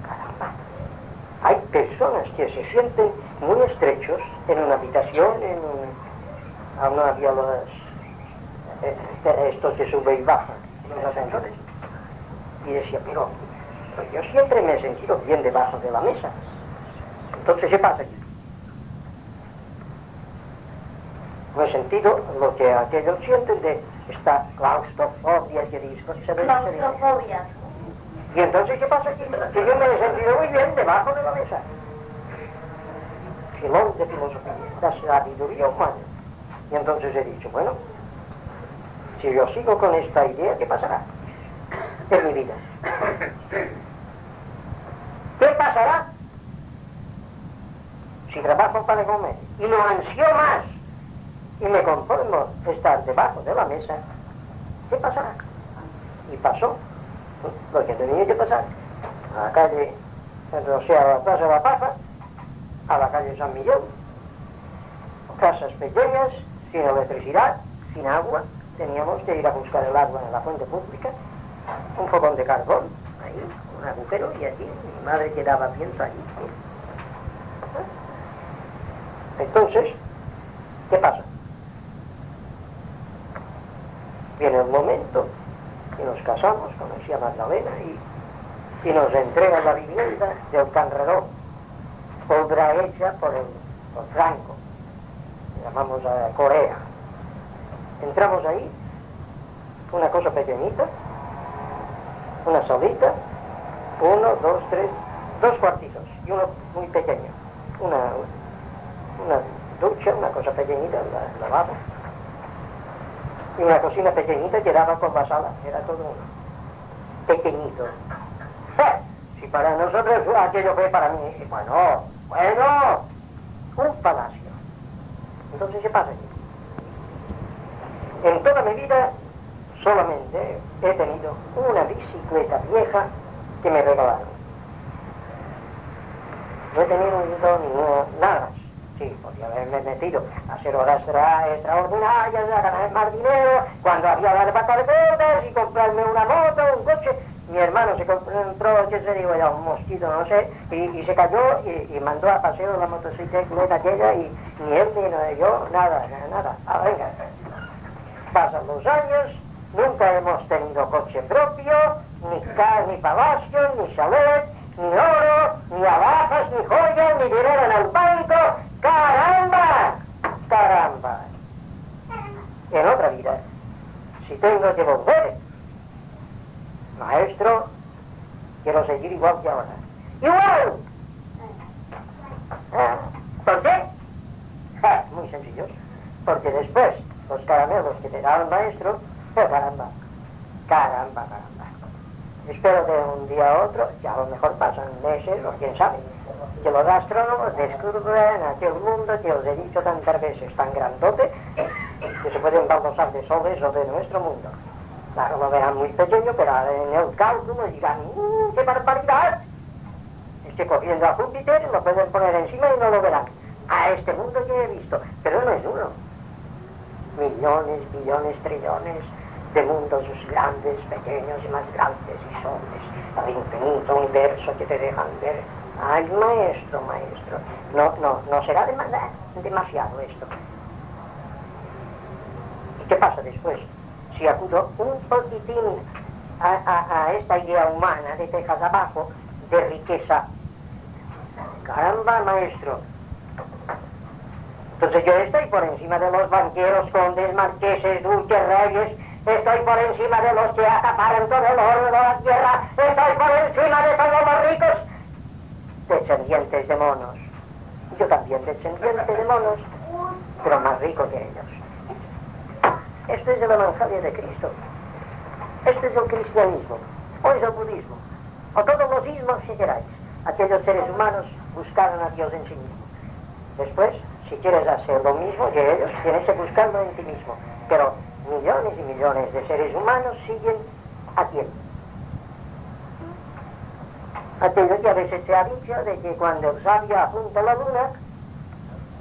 caramba, hay personas que se sienten muy estrechos en una habitación, en aún no había los, estos que suben y bajan, los ascensores. Y decía, pero, yo siempre me he sentido bien debajo de la mesa. Entonces, ¿qué pasa aquí? No he sentido lo que aquellos sienten de esta claustrofobia que dice. Claustrofobia. Y entonces, ¿qué pasa aquí? Que yo me he sentido muy bien debajo de la mesa. Filón de filosofía, la sabiduría humana. Y entonces he dicho, bueno, si yo sigo con esta idea, ¿qué pasará en mi vida? ¿Qué pasará si trabajo para comer y no ansío más y me conformo estar debajo de la mesa? ¿Qué pasará? Y pasó lo que tenía que pasar. A la calle, o sea, a la Plaza de la Paja, a la calle San Miguel, casas pequeñas, sin electricidad, sin agua, teníamos que ir a buscar el agua en la fuente pública, un fogón de carbón, ahí, un agujero, y allí mi madre quedaba pienso allí. Entonces, ¿qué pasa? Viene el momento y nos casamos, conocí a Magdalena y, y nos entregan la vivienda del Canredó, obra hecha por, el, por Franco, llamamos a Corea. Entramos ahí, una cosa pequeñita, una solita, uno, dos, tres, dos cuartitos y uno muy pequeño, una, una ducha, una cosa pequeñita, la lavabo y una cocina pequeñita que daba con la sala, era todo uno. Pequeñito. Eh, si para nosotros aquello fue para mí, bueno, bueno, un palacio. Entonces, ¿qué pasa aquí? En toda mi vida solamente he tenido una bicicleta vieja que me regalaron. No he tenido ninguna, nada Sí, podía haberme metido a hacer horas extraordinarias, a ganar más dinero, cuando había gordas y comprarme una moto, un coche. Mi hermano se compró, qué se digo ya, un mosquito, no sé, y, se cayó y, mandó a paseo la motocicleta aquella y ni él ni yo, nada, nada. Ah, venga. Pasan los años, nunca hemos tenido coche propio, ni, ni palacio, ni chalet, ni oro, ni abajas, ni joyas, ni dinero en el banco, ¡Caramba! ¡Caramba! En otra vida, si tengo que volver, maestro, quiero seguir igual que ahora. ¡Igual! ¿Eh? ¿Por qué? Muy sencillo. Porque después, los caramelos que te da el maestro, oh, caramba, caramba, caramba. Espero que un día a otro, ya a lo mejor pasan meses o quién sabe, que los astrónomos descubren aquel mundo que os he dicho tantas veces, tan grandote, que se pueden baldosar de soles o de nuestro mundo. Claro, lo verán muy pequeño, pero en el cálculo dirán, mmm, ¡qué barbaridad! Es que cogiendo a Júpiter lo pueden poner encima y no lo verán. A este mundo que he visto, pero no es uno. Millones, millones, trillones de mundos grandes, pequeños y más grandes y soles, el infinito universo que te dejan ver Ay, maestro, maestro. No, no, no será demasiado esto. pasa después? Si acudo un poquitín a, esta idea humana de tejas abajo, de riqueza. Caramba, maestro. Entonces yo estoy por encima de los banqueros, condes, marqueses, duques, reyes, estoy por encima de los que acaparan todo el oro de la tierra, estoy por encima de todos los ricos, descendientes de monos. Yo también descendiente de monos, pero más rico que ellos. Esto es el Evangelio de Cristo. Este es el cristianismo, o es el budismo, o todos los ismos si queráis. Aquellos seres humanos buscaron a Dios en sí mismo. Después, si quieres hacer lo mismo que ellos, tienes que buscarlo en ti mismo. Pero millones y millones de seres humanos siguen a quién. Aquello que a veces se ha dicho de que cuando el sabio apunta la luna,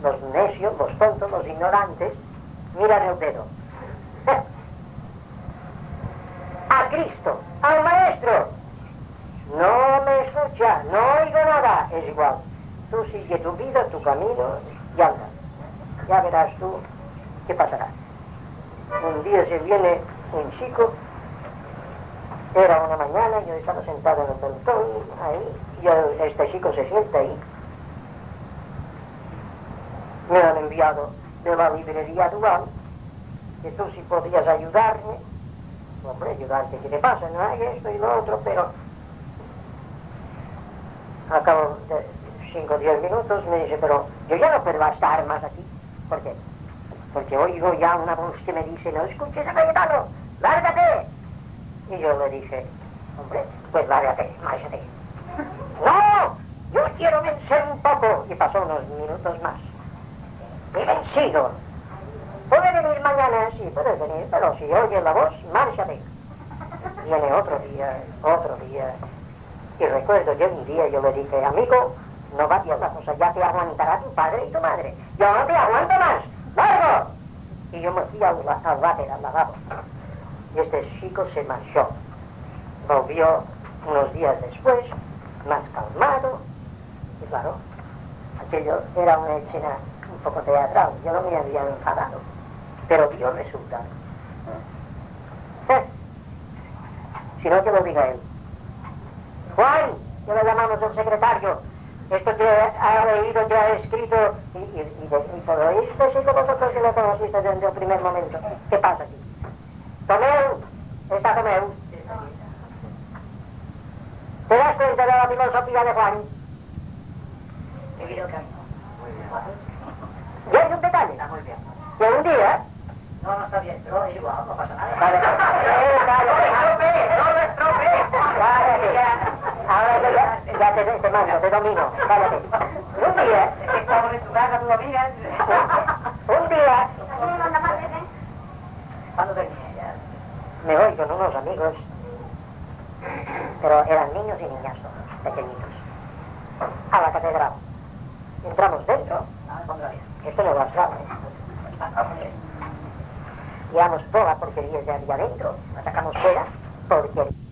los necios, los tontos, los ignorantes, miran el dedo. a Cristo, al Maestro. No me escucha, no oigo nada, es igual. Tú sigue tu vida, tu camino y anda. Ya verás tú qué pasará. Un día se viene un chico, era una mañana, yo estaba sentado en el pelotón, ahí, y este chico se sienta ahí. Me han enviado de la librería dual, que tú si podías ayudarme, hombre, ayudarte, ¿qué te pasa? No hay esto y lo otro, pero a cabo de 5 o 10 minutos me dice, pero yo ya no puedo estar más aquí. ¿Por qué? Porque oigo ya una voz que me dice, no escuches a Cayetano, lárgate. Y yo le dije, hombre, pues lárgate, márchate. No, yo quiero vencer un poco. Y pasó unos minutos más. He vencido. Puede venir mañana, sí, puede venir, pero si oye la voz, márchate. Viene otro día, otro día. Y recuerdo yo un día, yo le dije, amigo, no va bien la cosa, ya te aguantará tu padre y tu madre. Yo no te aguanto más, largo. Y yo me fui al, al váter, al. Y este chico se marchó. Volvió unos días después, más calmado. Y claro, aquello era una escena un poco teatral. Yo no me había enfadado pero dio resultado. ¿Eh? Si no, que lo diga él. Juan, que le llamamos el secretario, esto que ha leído, que ha escrito, y, y, y, todo esto, sí que vosotros que lo conociste desde el primer momento. ¿Qué pasa aquí? Tomeu, está Tomeu. ¿Te das cuenta de la filosofía de Juan? Y hay un detalle. Que un día no, no está bien, pero es igual, no pasa nada. Vale, vale. ¡No lo estropees! Vale, ahora ya, ya te, te mando, te domino, cállate. Un día... Estamos en tu casa, tu amiga. Un día... ¿Cuándo venía ya? Me voy con unos amigos, pero eran niños y niñas todos, pequeñitos, a la catedral. Entramos dentro. Esto no lo grave. Llevamos toda porquería que había dentro, la sacamos fuera, porquería.